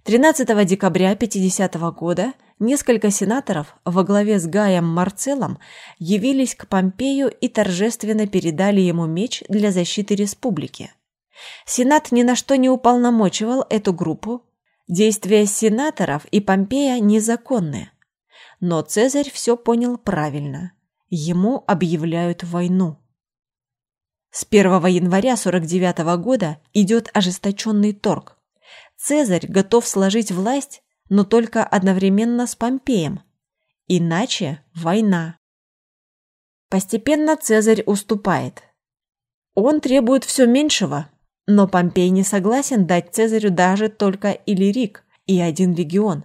13 декабря 50 года несколько сенаторов во главе с Гаем Марцеллом явились к Помпею и торжественно передали ему меч для защиты республики. Сенат ни на что не уполномочивал эту группу. Действия сенаторов и Помпея незаконны. Но Цезарь все понял правильно. Ему объявляют войну. С 1 января 49 года идет ожесточенный торг. Цезарь готов сложить власть, но только одновременно с Помпеем. Иначе война. Постепенно Цезарь уступает. Он требует все меньшего, но Помпей не согласен дать Цезарю даже только Иллирик и один легион.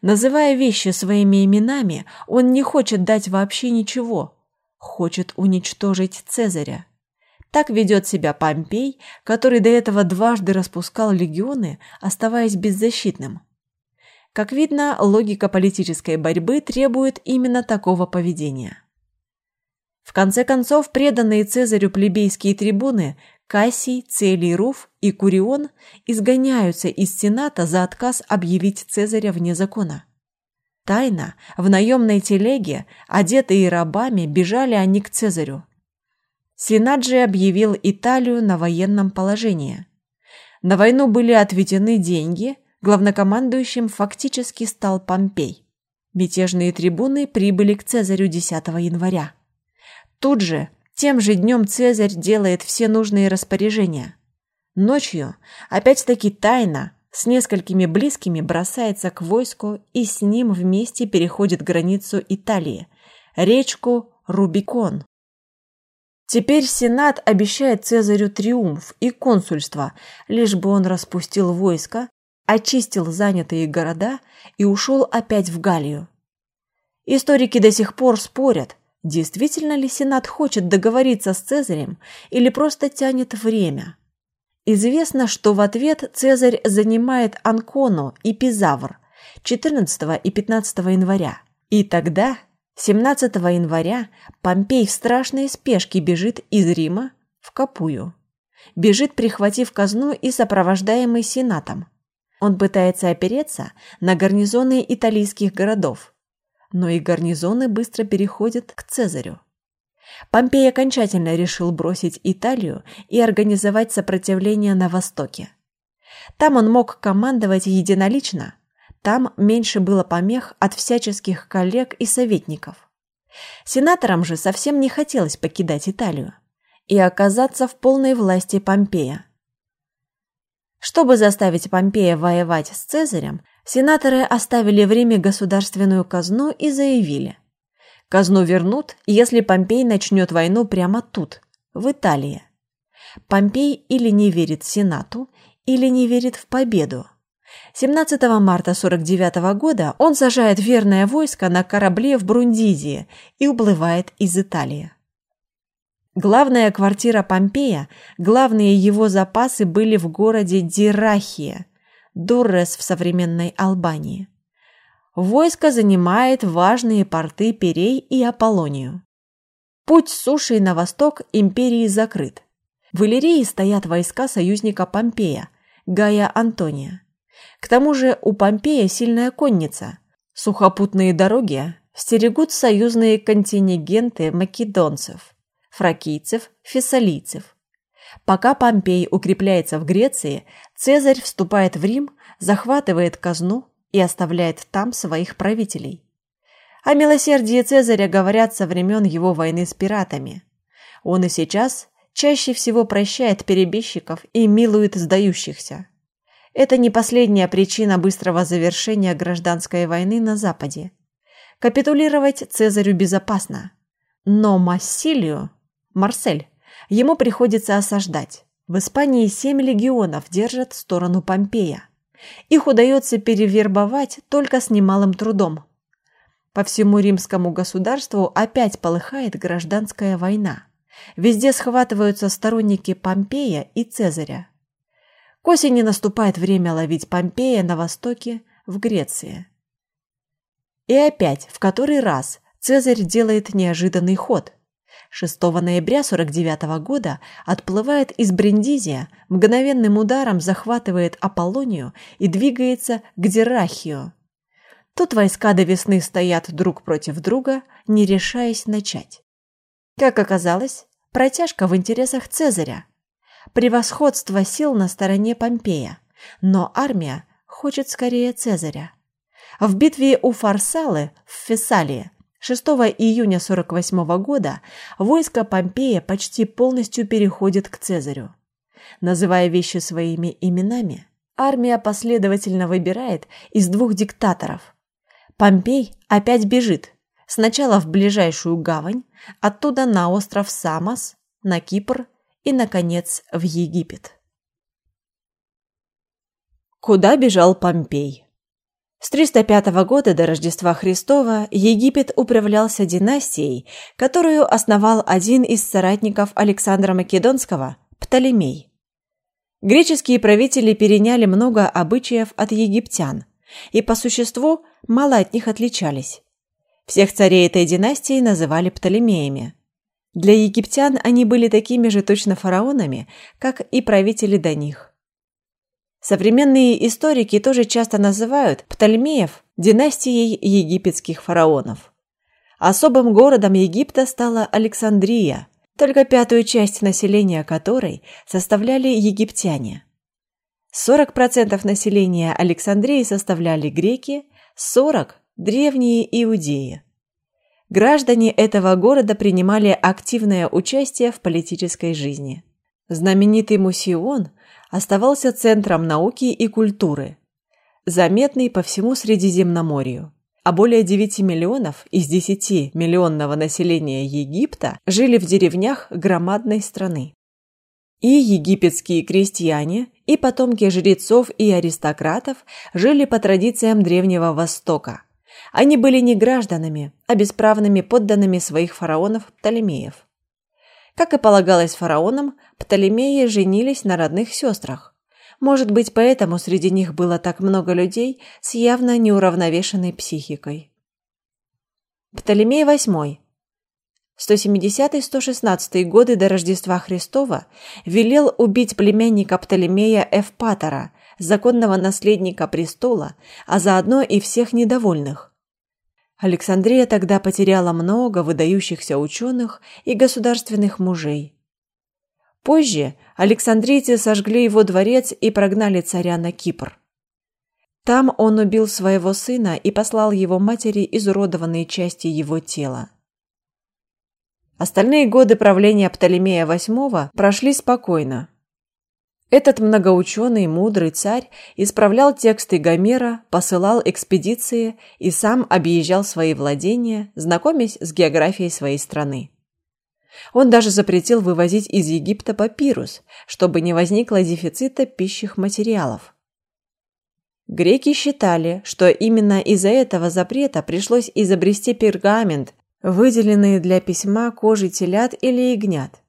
Называя вещи своими именами, он не хочет дать вообще ничего, хочет уничтожить Цезаря. Так ведет себя Помпей, который до этого дважды распускал легионы, оставаясь беззащитным. Как видно, логика политической борьбы требует именно такого поведения. В конце концов, преданные Цезарю плебейские трибуны Кассий, Целий Руф и Курион изгоняются из Сената за отказ объявить Цезаря вне закона. Тайно, в наемной телеге, одетые рабами, бежали они к Цезарю. Сенат же объявил Италию на военном положении. На войну были отведены деньги, главнокомандующим фактически стал Помпей. Мятежные трибуны прибыли к Цезарю 10 января. Тут же, тем же днем Цезарь делает все нужные распоряжения. Ночью, опять-таки тайно, с несколькими близкими бросается к войску и с ним вместе переходит границу Италии, речку Рубикон. Теперь Сенат обещает Цезарю триумф и консульство, лишь бы он распустил войско, очистил занятые города и ушел опять в Галлию. Историки до сих пор спорят – Действительно ли Сенат хочет договориться с Цезарем или просто тянет время? Известно, что в ответ Цезарь занимает Анкону и Пизавр 14 и 15 января. И тогда, 17 января, Помпей в страшной спешке бежит из Рима в Капую. Бежит, прихватив казну и сопровождаемый Сенатом. Он пытается опереться на гарнизоны итальянских городов – но и гарнизоны быстро переходят к Цезарю. Помпей окончательно решил бросить Италию и организовать сопротивление на Востоке. Там он мог командовать единолично, там меньше было помех от всяческих коллег и советников. Сенаторам же совсем не хотелось покидать Италию и оказаться в полной власти Помпея. Чтобы заставить Помпея воевать с Цезарем, Сенаторы оставили в Риме государственную казну и заявили. Казну вернут, если Помпей начнет войну прямо тут, в Италии. Помпей или не верит Сенату, или не верит в победу. 17 марта 49 года он сажает верное войско на корабле в Брундизии и уплывает из Италии. Главная квартира Помпея, главные его запасы были в городе Дирахия – Дуррес в современной Албании. Войско занимает важные порты Перей и Аполлонию. Путь с сушей на восток империи закрыт. В Иллирии стоят войска союзника Помпея, Гая Антония. К тому же у Помпея сильная конница. Сухопутные дороги стерегут союзные контингенты македонцев, фракийцев, фессалийцев. Пока Помпей укрепляется в Греции, Цезарь вступает в Рим, захватывает казну и оставляет там своих правителей. О милосердии Цезаря говорят со времен его войны с пиратами. Он и сейчас чаще всего прощает перебежчиков и милует сдающихся. Это не последняя причина быстрого завершения гражданской войны на Западе. Капитулировать Цезарю безопасно. Но Массилию, Марсель, ему приходится осаждать. В Испании семь легионов держат сторону Помпея. Их удается перевербовать только с немалым трудом. По всему римскому государству опять полыхает гражданская война. Везде схватываются сторонники Помпея и Цезаря. К осени наступает время ловить Помпея на востоке, в Греции. И опять, в который раз, Цезарь делает неожиданный ход. 6 ноября 49 года отплывает из Бриндизия, мгновенным ударом захватывает Аполлонию и двигается к Дирахию. Тут войска до весны стоят друг против друга, не решаясь начать. Как оказалось, протяжка в интересах Цезаря. Превосходство сил на стороне Помпея, но армия хочет скорее Цезаря. В битве у Фарсалы в Фессалии 6 июня 48 года войско Помпея почти полностью переходит к Цезарю. Называя вещи своими именами, армия последовательно выбирает из двух диктаторов. Помпей опять бежит, сначала в ближайшую гавань, оттуда на остров Самос, на Кипр и, наконец, в Египет. Куда бежал Помпей? С 305 года до Рождества Христова Египет управлялся династией, которую основал один из соратников Александра Македонского – Птолемей. Греческие правители переняли много обычаев от египтян и по существу мало от них отличались. Всех царей этой династии называли Птолемеями. Для египтян они были такими же точно фараонами, как и правители до них. Современные историки тоже часто называют Птолемеев династией египетских фараонов. Особым городом Египта стала Александрия, только пятую часть населения которой составляли египтяне. 40% населения Александрии составляли греки, 40 – древние иудеи. Граждане этого города принимали активное участие в политической жизни. Знаменитый Мусион оставался центром науки и культуры, заметный по всему Средиземноморью. А более 9 миллионов из 10 миллионного населения Египта жили в деревнях громадной страны. И египетские крестьяне, и потомки жрецов и аристократов жили по традициям Древнего Востока. Они были не гражданами, а бесправными подданными своих фараонов-птолемеев. Как и полагалось фараонам, Птолемеи женились на родных сестрах. Может быть, поэтому среди них было так много людей с явно неуравновешенной психикой. Птолемей VIII 170-116 годы до Рождества Христова велел убить племянника Птолемея Эвпатора, законного наследника престола, а заодно и всех недовольных. Александрия тогда потеряла много выдающихся ученых и государственных мужей. Позже александрийцы сожгли его дворец и прогнали царя на Кипр. Там он убил своего сына и послал его матери изуродованные части его тела. Остальные годы правления Птолемея VIII прошли спокойно. Этот многоученый, мудрый царь исправлял тексты Гомера, посылал экспедиции и сам объезжал свои владения, знакомясь с географией своей страны. Он даже запретил вывозить из Египта папирус, чтобы не возникло дефицита пищих материалов. Греки считали, что именно из-за этого запрета пришлось изобрести пергамент, выделенный для письма кожи телят или ягнят.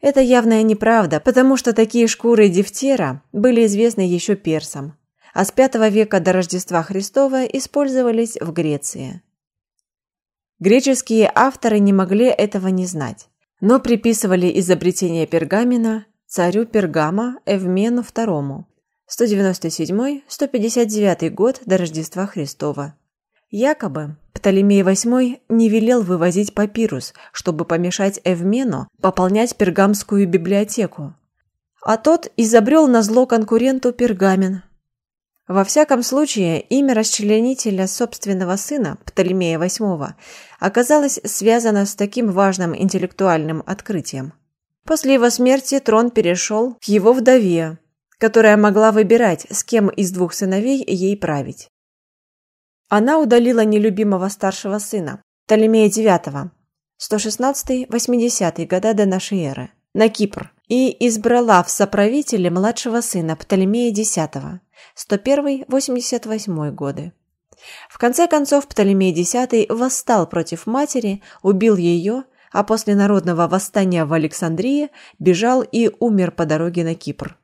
Это явная неправда, потому что такие шкуры дифтера были известны еще персам, а с V века до Рождества Христова использовались в Греции. Греческие авторы не могли этого не знать, но приписывали изобретение пергамена царю Пергама Эвмену II 197-159 год до Рождества Христова. Якобы Птолемей VIII не велел вывозить папирус, чтобы помешать Эвмену пополнять пергамскую библиотеку. А тот изобрел на зло конкуренту пергамен. Во всяком случае, имя расчленителя собственного сына, Птолемея VIII, оказалось связано с таким важным интеллектуальным открытием. После его смерти трон перешел к его вдове, которая могла выбирать, с кем из двух сыновей ей править. Она удалила нелюбимого старшего сына, Птолемея IX, 116-80 года до нашей эры, на Кипр и избрала в соправителе младшего сына Птолемея X, 101-88 годы. В конце концов Птолемей X восстал против матери, убил ее, а после народного восстания в Александрии бежал и умер по дороге на Кипр.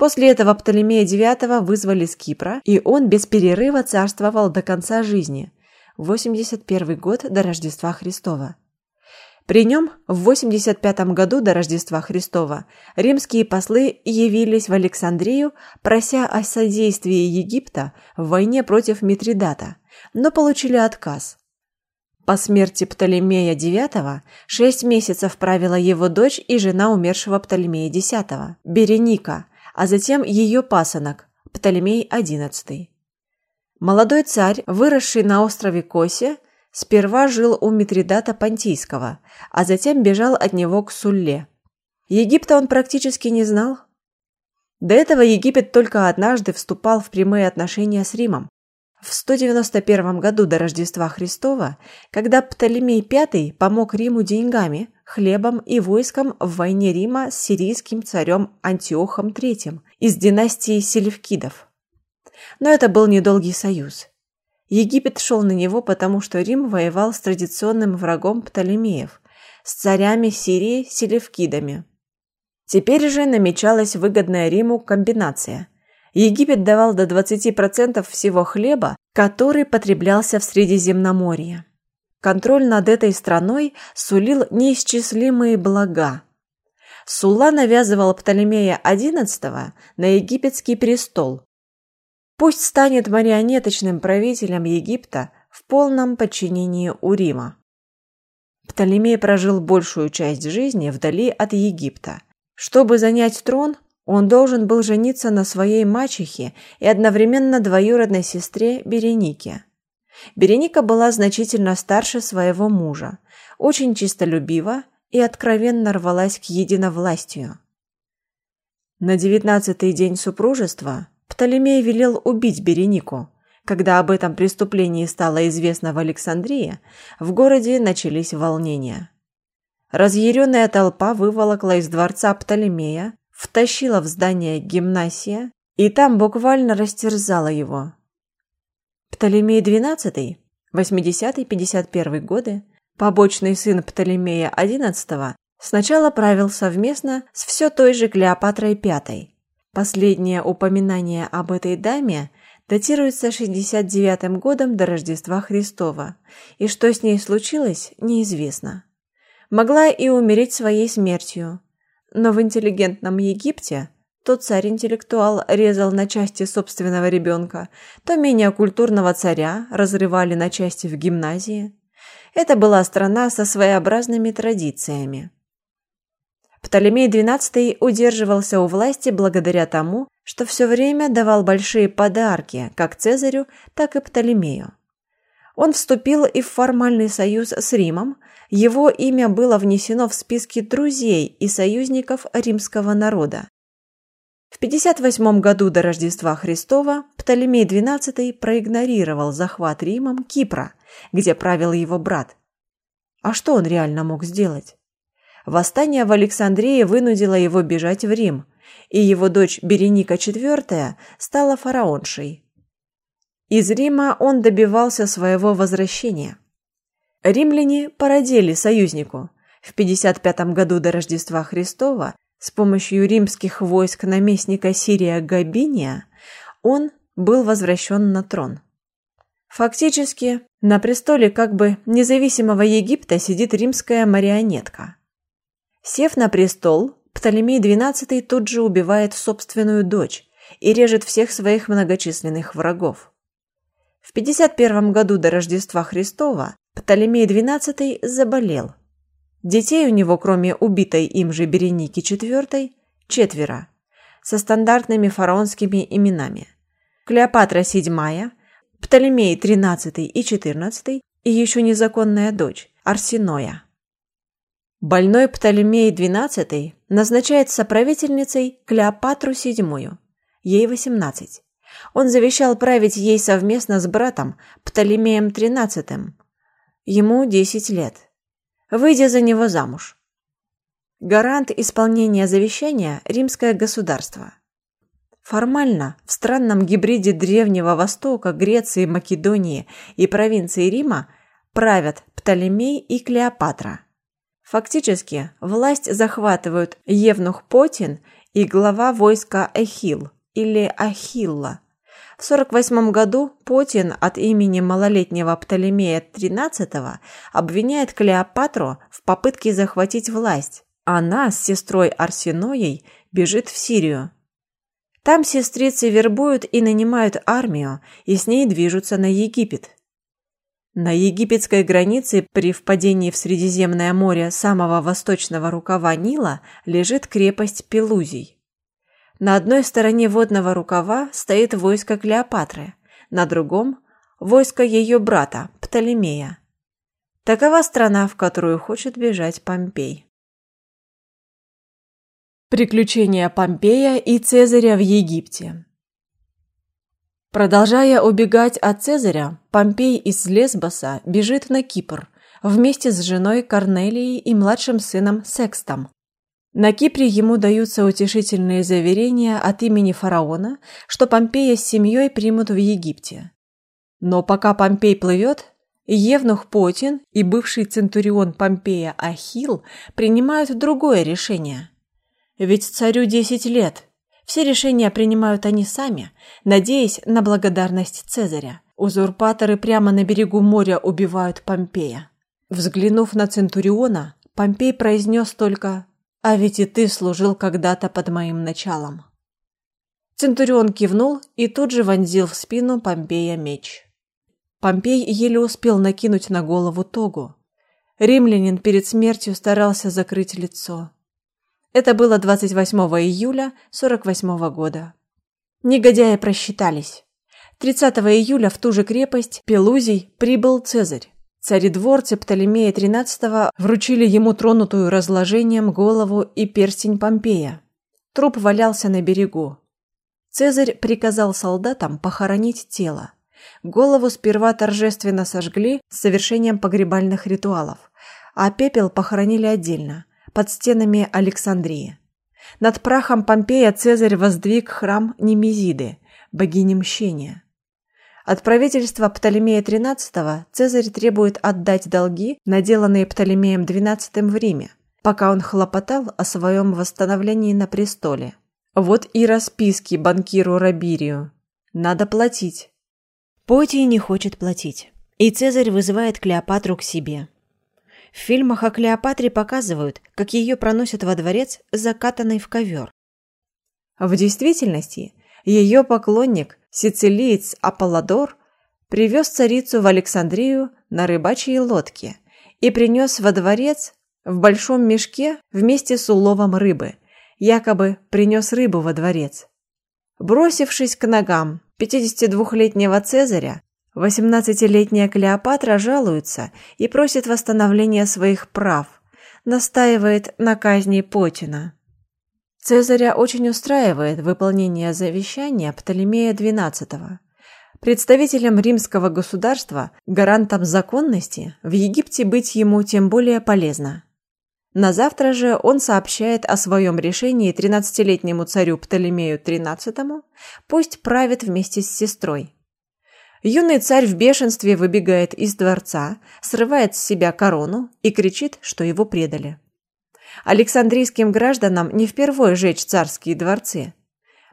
После этого Птолемея IX вызвали с Кипра, и он без перерыва царствовал до конца жизни, 81 год до Рождества Христова. При нем в 85 году до Рождества Христова римские послы явились в Александрию, прося о содействии Египта в войне против Митридата, но получили отказ. По смерти Птолемея IX шесть месяцев правила его дочь и жена умершего Птолемея X, Береника, а затем ее пасынок, Птолемей XI. Молодой царь, выросший на острове Косе, сперва жил у Митридата Понтийского, а затем бежал от него к Сулле. Египта он практически не знал. До этого Египет только однажды вступал в прямые отношения с Римом. В 191 году до Рождества Христова, когда Птолемей V помог Риму деньгами, хлебом и войском в войне Рима с сирийским царем Антиохом III из династии Селевкидов. Но это был недолгий союз. Египет шел на него, потому что Рим воевал с традиционным врагом Птолемеев, с царями Сирии Селевкидами. Теперь же намечалась выгодная Риму комбинация. Египет давал до 20% всего хлеба, который потреблялся в Средиземноморье. Контроль над этой страной сулил неисчислимые блага. Сула навязывал Птолемея XI на египетский престол. Пусть станет марионеточным правителем Египта в полном подчинении у Рима. Птолемей прожил большую часть жизни вдали от Египта. Чтобы занять трон, он должен был жениться на своей мачехе и одновременно двоюродной сестре Беренике. Береника была значительно старше своего мужа, очень чистолюбива и откровенно рвалась к единовластию. На девятнадцатый день супружества Птолемей велел убить Беренику. Когда об этом преступлении стало известно в Александрии, в городе начались волнения. Разъяренная толпа выволокла из дворца Птолемея втащила в здание гимнасия и там буквально растерзала его. Птолемей XII, 80-51 годы, побочный сын Птолемея XI, сначала правил совместно с все той же Клеопатрой V. Последнее упоминание об этой даме датируется 69 годом до Рождества Христова, и что с ней случилось, неизвестно. Могла и умереть своей смертью, но в интеллигентном Египте то царь-интеллектуал резал на части собственного ребенка, то менее культурного царя разрывали на части в гимназии. Это была страна со своеобразными традициями. Птолемей XII удерживался у власти благодаря тому, что все время давал большие подарки как Цезарю, так и Птолемею. Он вступил и в формальный союз с Римом, его имя было внесено в списки друзей и союзников римского народа. В 58 году до Рождества Христова Птолемей XII проигнорировал захват Римом Кипра, где правил его брат. А что он реально мог сделать? Восстание в Александрии вынудило его бежать в Рим, и его дочь Береника IV стала фараоншей. Из Рима он добивался своего возвращения. Римляне породили союзнику. В 55 году до Рождества Христова с помощью римских войск наместника Сирия Габиния он был возвращен на трон. Фактически, на престоле как бы независимого Египта сидит римская марионетка. Сев на престол, Птолемей XII тут же убивает собственную дочь и режет всех своих многочисленных врагов. В 51 году до Рождества Христова Птолемей XII заболел. Детей у него, кроме убитой им же Береники IV, четверо, со стандартными фараонскими именами. Клеопатра VII, Птолемей XIII и XIV и еще незаконная дочь Арсеноя. Больной Птолемей XII назначается правительницей Клеопатру VII, ей 18. Он завещал править ей совместно с братом Птолемеем XIII, Ему 10 лет. Выйдя за него замуж. Гарант исполнения завещания – римское государство. Формально в странном гибриде Древнего Востока, Греции, Македонии и провинции Рима правят Птолемей и Клеопатра. Фактически власть захватывают Евнух Потин и глава войска Эхил или Ахилла – в 48 году Потин от имени малолетнего Птолемея XIII обвиняет Клеопатру в попытке захватить власть. Она с сестрой Арсеноей бежит в Сирию. Там сестрицы вербуют и нанимают армию, и с ней движутся на Египет. На египетской границе при впадении в Средиземное море самого восточного рукава Нила лежит крепость Пелузий. На одной стороне водного рукава стоит войско Клеопатры, на другом – войско ее брата Птолемея. Такова страна, в которую хочет бежать Помпей. Приключения Помпея и Цезаря в Египте Продолжая убегать от Цезаря, Помпей из Лесбоса бежит на Кипр вместе с женой Корнелией и младшим сыном Секстом. На Кипре ему даются утешительные заверения от имени фараона, что Помпея с семьей примут в Египте. Но пока Помпей плывет, Евнух Потин и бывший центурион Помпея Ахилл принимают другое решение. Ведь царю 10 лет – все решения принимают они сами, надеясь на благодарность Цезаря. Узурпаторы прямо на берегу моря убивают Помпея. Взглянув на Центуриона, Помпей произнес только «А ведь и ты служил когда-то под моим началом». Центурион кивнул и тут же вонзил в спину Помпея меч. Помпей еле успел накинуть на голову тогу. Римлянин перед смертью старался закрыть лицо. Это было 28 июля 48 года. Негодяи просчитались. 30 июля в ту же крепость Пелузий прибыл Цезарь. Царедворцы Птолемея XIII вручили ему тронутую разложением голову и перстень Помпея. Труп валялся на берегу. Цезарь приказал солдатам похоронить тело. Голову сперва торжественно сожгли с совершением погребальных ритуалов, а пепел похоронили отдельно – под стенами Александрии. Над прахом Помпея Цезарь воздвиг храм Немезиды, богини мщения. От правительства Птолемея XIII Цезарь требует отдать долги, наделанные Птолемеем XII в Риме, пока он хлопотал о своем восстановлении на престоле. Вот и расписки банкиру Рабирию. Надо платить. Потий не хочет платить, и Цезарь вызывает Клеопатру к себе. В фильмах о Клеопатре показывают, как ее проносят во дворец, закатанный в ковер. В действительности, ее поклонник, сицилиец Аполлодор, привез царицу в Александрию на рыбачьей лодке и принес во дворец в большом мешке вместе с уловом рыбы, якобы принес рыбу во дворец. Бросившись к ногам 52-летнего Цезаря, Восемнадцатилетняя Клеопатра жалуется и просит восстановления своих прав, настаивает на казни Потина. Цезаря очень устраивает выполнение завещания Птолемея XII. Представителем римского государства, гарантом законности, в Египте быть ему тем более полезно. На завтра же он сообщает о своем решении 13-летнему царю Птолемею XIII, пусть правит вместе с сестрой. Юный царь в бешенстве выбегает из дворца, срывает с себя корону и кричит, что его предали. Александрийским гражданам не впервые жечь царские дворцы.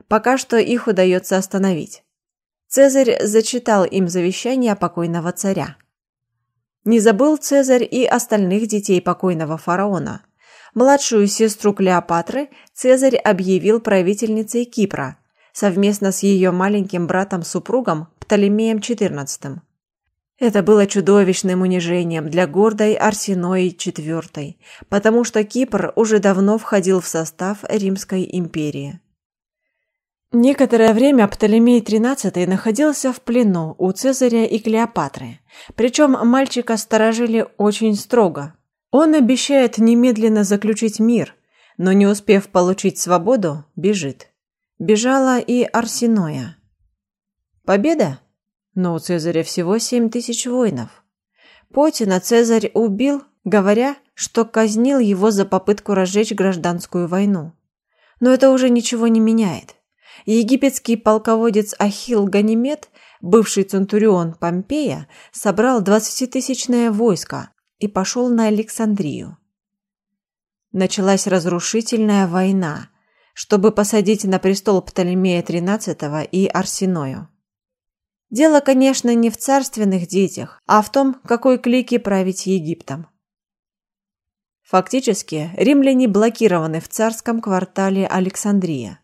Пока что их удается остановить. Цезарь зачитал им завещание покойного царя. Не забыл Цезарь и остальных детей покойного фараона. Младшую сестру Клеопатры Цезарь объявил правительницей Кипра, совместно с ее маленьким братом-супругом Птолемеем XIV. Это было чудовищным унижением для гордой Арсенои IV, потому что Кипр уже давно входил в состав Римской империи. Некоторое время Птолемей XIII находился в плену у Цезаря и Клеопатры, причем мальчика сторожили очень строго. Он обещает немедленно заключить мир, но не успев получить свободу, бежит. Бежала и Арсеноя. Победа? Но у Цезаря всего семь тысяч воинов. Потина Цезарь убил, говоря, что казнил его за попытку разжечь гражданскую войну. Но это уже ничего не меняет. Египетский полководец Ахилл Ганимед, бывший центурион Помпея, собрал двадцатитысячное войско и пошел на Александрию. Началась разрушительная война, чтобы посадить на престол Птолемея XIII и Арсеною. Дело, конечно, не в царственных детях, а в том, какой клике править Египтом. Фактически, римляне блокированы в царском квартале Александрия.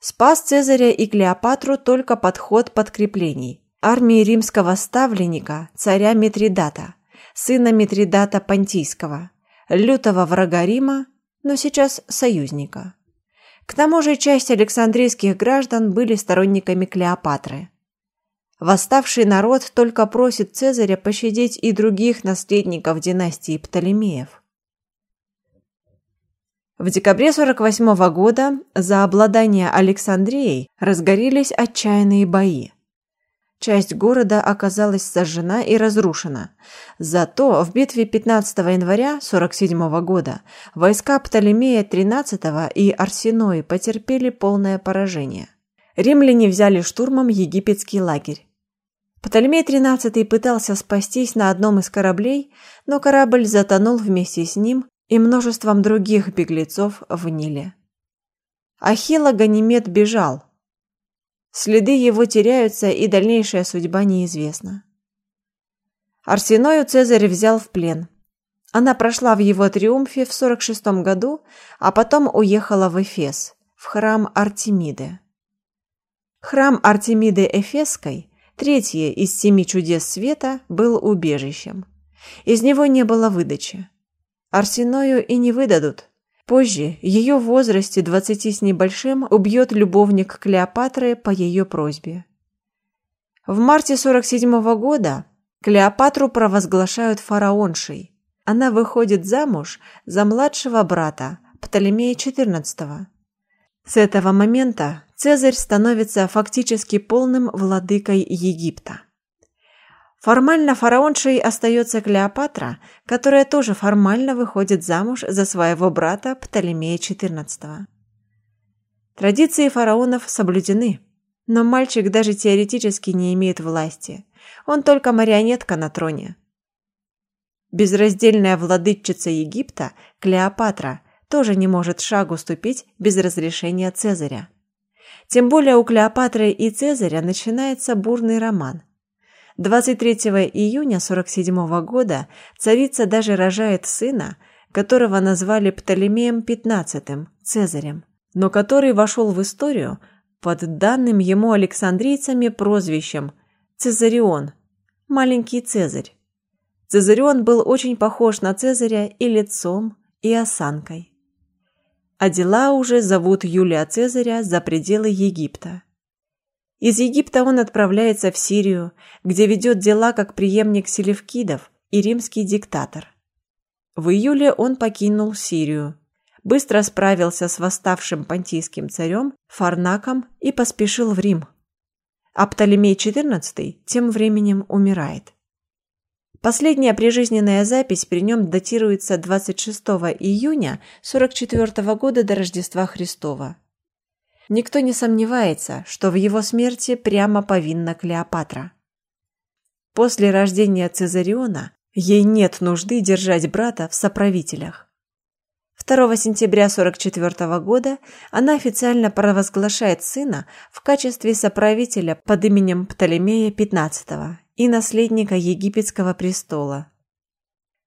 Спас Цезаря и Клеопатру только подход подкреплений. армии римского ставленника, царя Митридата, сына Митридата Понтийского, лютого врага Рима, но сейчас союзника. К тому же часть александрийских граждан были сторонниками Клеопатры. Восставший народ только просит Цезаря пощадить и других наследников династии Птолемеев. В декабре 48 года за обладание Александрией разгорелись отчаянные бои. Часть города оказалась сожжена и разрушена. Зато в битве 15 января 47 года войска Птолемея XIII и Арсенои потерпели полное поражение. Римляне взяли штурмом египетский лагерь. Птолемей XIII пытался спастись на одном из кораблей, но корабль затонул вместе с ним и множеством других беглецов в Ниле. Ахилла Ганимед бежал. Следы его теряются, и дальнейшая судьба неизвестна. Арсеною Цезарь взял в плен. Она прошла в его триумфе в 46 году, а потом уехала в Эфес, в храм Артемиды. Храм Артемиды Эфесской, третье из семи чудес света, был убежищем. Из него не было выдачи. Арсеною и не выдадут. Позже, ее в возрасте двадцати с небольшим, убьет любовник Клеопатры по ее просьбе. В марте 47 -го года Клеопатру провозглашают фараоншей. Она выходит замуж за младшего брата Птолемея XIV. С этого момента Цезарь становится фактически полным владыкой Египта. Формально фараоншей остается Клеопатра, которая тоже формально выходит замуж за своего брата Птолемея XIV. Традиции фараонов соблюдены, но мальчик даже теоретически не имеет власти. Он только марионетка на троне. Безраздельная владычица Египта, Клеопатра, тоже не может шагу ступить без разрешения Цезаря. Тем более у Клеопатры и Цезаря начинается бурный роман – 23 июня 47 года царица даже рожает сына, которого назвали Птолемеем XV, Цезарем, но который вошел в историю под данным ему александрийцами прозвищем Цезарион, маленький Цезарь. Цезарион был очень похож на Цезаря и лицом, и осанкой. А дела уже зовут Юлия Цезаря за пределы Египта. Из Египта он отправляется в Сирию, где ведет дела как преемник селевкидов и римский диктатор. В июле он покинул Сирию, быстро справился с восставшим понтийским царем Фарнаком и поспешил в Рим. А Птолемей XIV тем временем умирает. Последняя прижизненная запись при нем датируется 26 июня 44 года до Рождества Христова. Никто не сомневается, что в его смерти прямо повинна Клеопатра. После рождения Цезариона ей нет нужды держать брата в соправителях. 2 сентября 44 года она официально провозглашает сына в качестве соправителя под именем Птолемея XV и наследника египетского престола.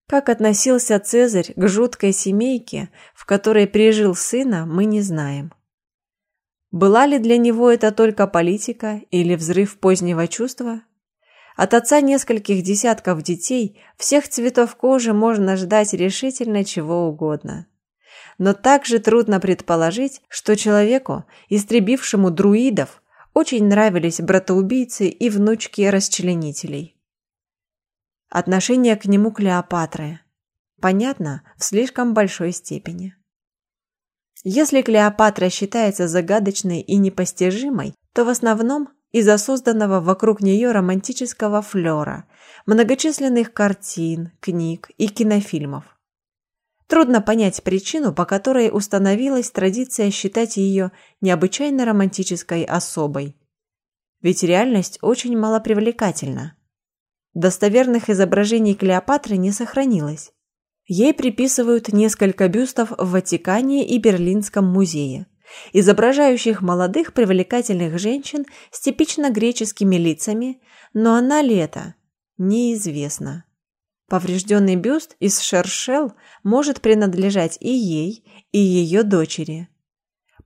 Как относился Цезарь к жуткой семейке, в которой прижил сына, мы не знаем. Была ли для него это только политика или взрыв позднего чувства? От отца нескольких десятков детей всех цветов кожи можно ждать решительно чего угодно. Но также трудно предположить, что человеку, истребившему друидов, очень нравились братоубийцы и внучки расчленителей. Отношение к нему Клеопатры понятно в слишком большой степени. Если Клеопатра считается загадочной и непостижимой, то в основном из-за созданного вокруг нее романтического флера, многочисленных картин, книг и кинофильмов. Трудно понять причину, по которой установилась традиция считать ее необычайно романтической особой. Ведь реальность очень малопривлекательна. Достоверных изображений Клеопатры не сохранилось. Ей приписывают несколько бюстов в Ватикане и Берлинском музее, изображающих молодых привлекательных женщин с типично греческими лицами, но она ли это? Поврежденный бюст из шершел может принадлежать и ей, и ее дочери.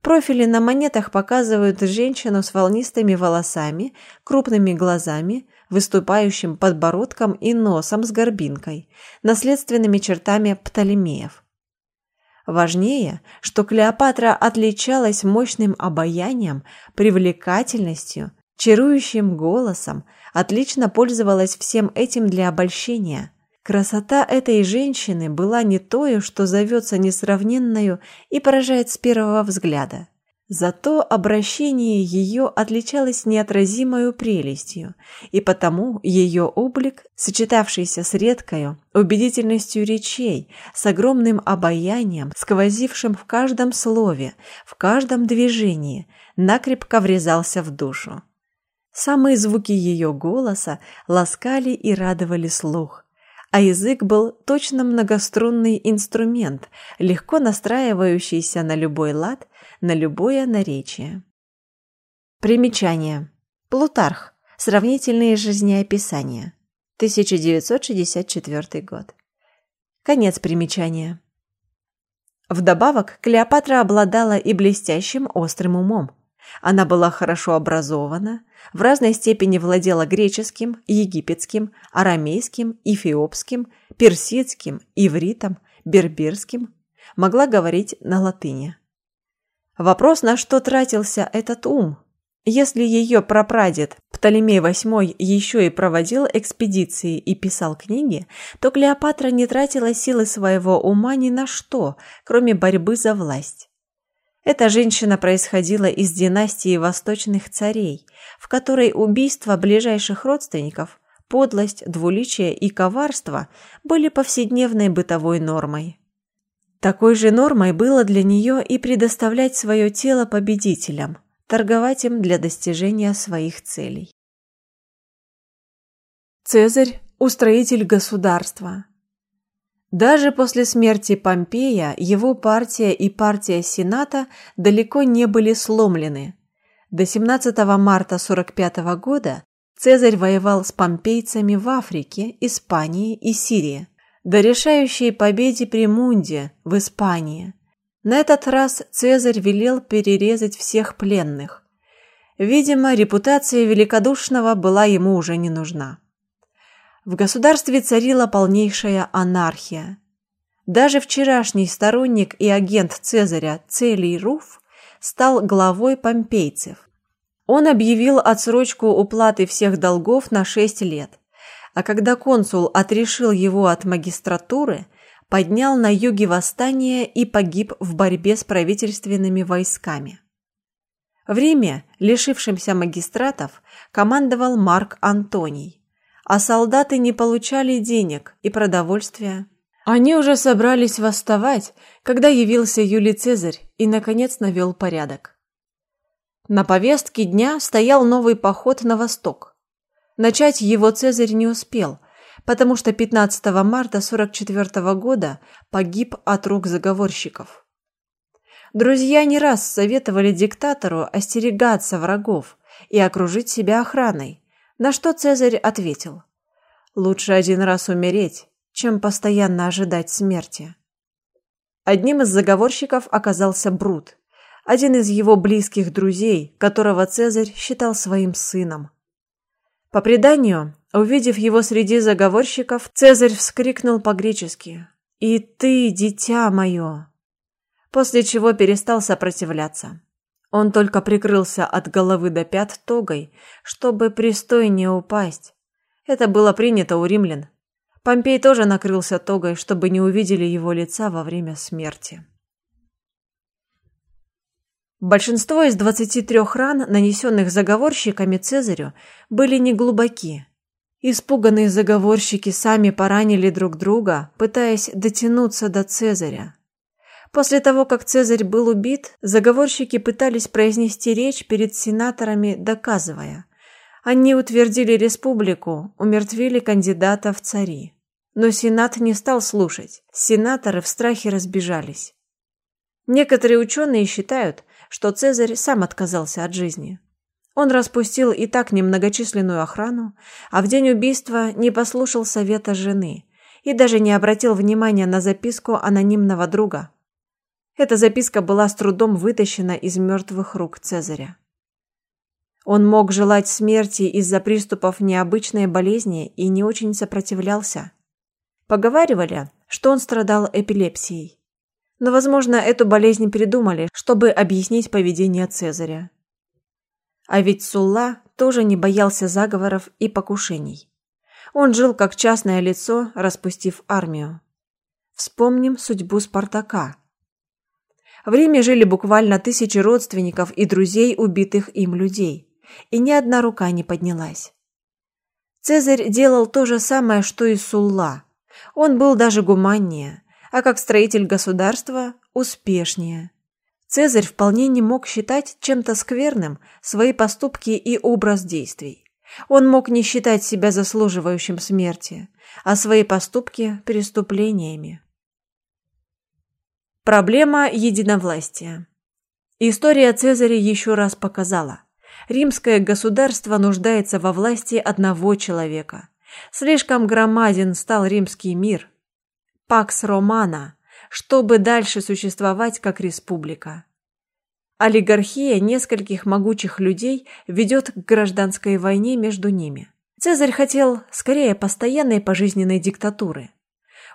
Профили на монетах показывают женщину с волнистыми волосами, крупными глазами, выступающим подбородком и носом с горбинкой, наследственными чертами Птолемеев. Важнее, что Клеопатра отличалась мощным обаянием, привлекательностью, чарующим голосом, отлично пользовалась всем этим для обольщения. Красота этой женщины была не той, что зовется несравненною и поражает с первого взгляда. Зато обращение ее отличалось неотразимою прелестью, и потому ее облик, сочетавшийся с редкою убедительностью речей, с огромным обаянием, сквозившим в каждом слове, в каждом движении, накрепко врезался в душу. Самые звуки ее голоса ласкали и радовали слух, а язык был точно многострунный инструмент, легко настраивающийся на любой лад, на любое наречие. Примечание. Плутарх. Сравнительные жизнеописания. 1964 год. Конец примечания. Вдобавок, Клеопатра обладала и блестящим острым умом. Она была хорошо образована, в разной степени владела греческим, египетским, арамейским, эфиопским, персидским, ивритом, берберским, могла говорить на латыни. Вопрос, на что тратился этот ум? Если ее прапрадед Птолемей VIII еще и проводил экспедиции и писал книги, то Клеопатра не тратила силы своего ума ни на что, кроме борьбы за власть. Эта женщина происходила из династии восточных царей, в которой убийство ближайших родственников, подлость, двуличие и коварство были повседневной бытовой нормой. Такой же нормой было для нее и предоставлять свое тело победителям, торговать им для достижения своих целей. Цезарь – устроитель государства, даже после смерти Помпея его партия и партия Сената далеко не были сломлены. До 17 марта 45 года Цезарь воевал с помпейцами в Африке, Испании и Сирии, до решающей победе при Мунде в Испании. На этот раз Цезарь велел перерезать всех пленных. Видимо, репутация великодушного была ему уже не нужна. В государстве царила полнейшая анархия. Даже вчерашний сторонник и агент Цезаря Целий Руф стал главой помпейцев. Он объявил отсрочку уплаты всех долгов на 6 лет, а когда консул отрешил его от магистратуры, поднял на юге восстание и погиб в борьбе с правительственными войсками. В Риме, лишившимся магистратов, командовал Марк Антоний а солдаты не получали денег и продовольствия. Они уже собрались восставать, когда явился Юлий Цезарь и, наконец, навел порядок. На повестке дня стоял новый поход на восток. Начать его Цезарь не успел, потому что 15 марта 44 года погиб от рук заговорщиков. Друзья не раз советовали диктатору остерегаться врагов и окружить себя охраной, на что Цезарь ответил: "Лучше один раз умереть, чем постоянно ожидать смерти". Одним из заговорщиков оказался Брут, один из его близких друзей, которого Цезарь считал своим сыном. По преданию, увидев его среди заговорщиков, Цезарь вскрикнул по-гречески: "И ты, дитя мое!" После чего перестал сопротивляться. Он только прикрылся от головы до пят тогой, чтобы пристойнее упасть. Это было принято у римлян. Помпей тоже накрылся тогой, чтобы не увидели его лица во время смерти. Большинство из 23 ран, нанесенных заговорщиками Цезарю, были неглубоки. Испуганные заговорщики сами поранили друг друга, пытаясь дотянуться до Цезаря. После того, как Цезарь был убит, заговорщики пытались произнести речь перед сенаторами, доказывая. Они утвердили республику, умертвили кандидата в цари. Но Сенат не стал слушать. Сенаторы в страхе разбежались. Некоторые ученые считают, что Цезарь сам отказался от жизни. Он распустил и так немногочисленную охрану, а в день убийства не послушал совета жены и даже не обратил внимания на записку анонимного друга – Эта записка была с трудом вытащена из мертвых рук Цезаря. Он мог желать смерти из-за приступов необычной болезни и не очень сопротивлялся. Поговаривали, что он страдал эпилепсией. Но, возможно, эту болезнь придумали, чтобы объяснить поведение Цезаря. А ведь Сулла тоже не боялся заговоров и покушений. Он жил как частное лицо, распустив армию. Вспомним судьбу Спартака. В Риме жили буквально тысячи родственников и друзей убитых им людей и ни одна рука не поднялась. Цезарь делал то же самое, что и Сулла. Он был даже гуманнее, а как строитель государства успешнее. Цезарь вполне не мог считать чем-то скверным свои поступки и образ действий. Он мог не считать себя заслуживающим смерти, а свои поступки преступлениями. Проблема единовластия. История Цезаря еще раз показала, Римское государство нуждается во власти одного человека. Слишком громаден стал римский мир. Пакс Романа, чтобы дальше существовать как республика. Олигархия нескольких могучих людей ведет к гражданской войне между ними. Цезарь хотел скорее постоянной пожизненной диктатуры.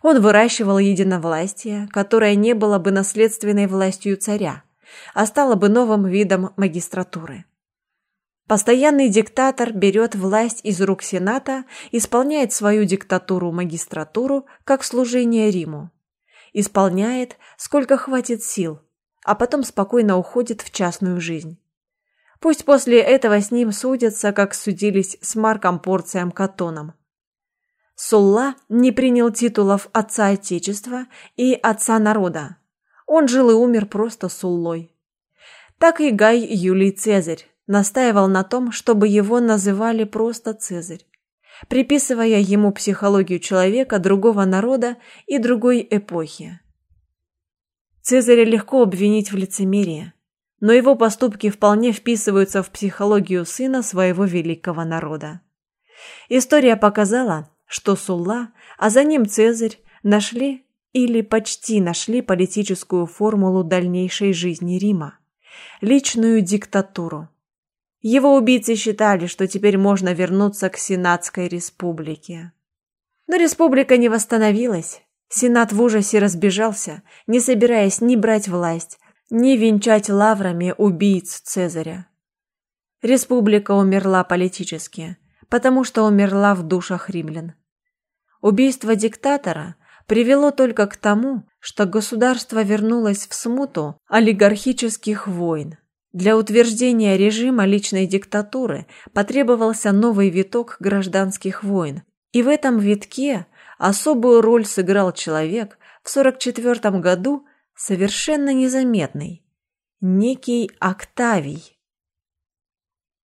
Он выращивал единовластие, которое не было бы наследственной властью царя, а стало бы новым видом магистратуры. Постоянный диктатор берет власть из рук Сената, исполняет свою диктатуру-магистратуру как служение Риму. Исполняет, сколько хватит сил, а потом спокойно уходит в частную жизнь. Пусть после этого с ним судятся, как судились с Марком Порцием Катоном. Сулла не принял титулов отца Отечества и отца народа. Он жил и умер просто Суллой. Так и Гай Юлий Цезарь настаивал на том, чтобы его называли просто Цезарь, приписывая ему психологию человека другого народа и другой эпохи. Цезаря легко обвинить в лицемерии, но его поступки вполне вписываются в психологию сына своего великого народа. История показала, что Сулла, а за ним Цезарь, нашли или почти нашли политическую формулу дальнейшей жизни Рима – личную диктатуру. Его убийцы считали, что теперь можно вернуться к Сенатской республике. Но республика не восстановилась. Сенат в ужасе разбежался, не собираясь ни брать власть, ни венчать лаврами убийц Цезаря. Республика умерла политически, потому что умерла в душах римлян. Убийство диктатора привело только к тому, что государство вернулось в смуту олигархических войн. Для утверждения режима личной диктатуры потребовался новый виток гражданских войн, и в этом витке особую роль сыграл человек в 44 году совершенно незаметный, некий Октавий.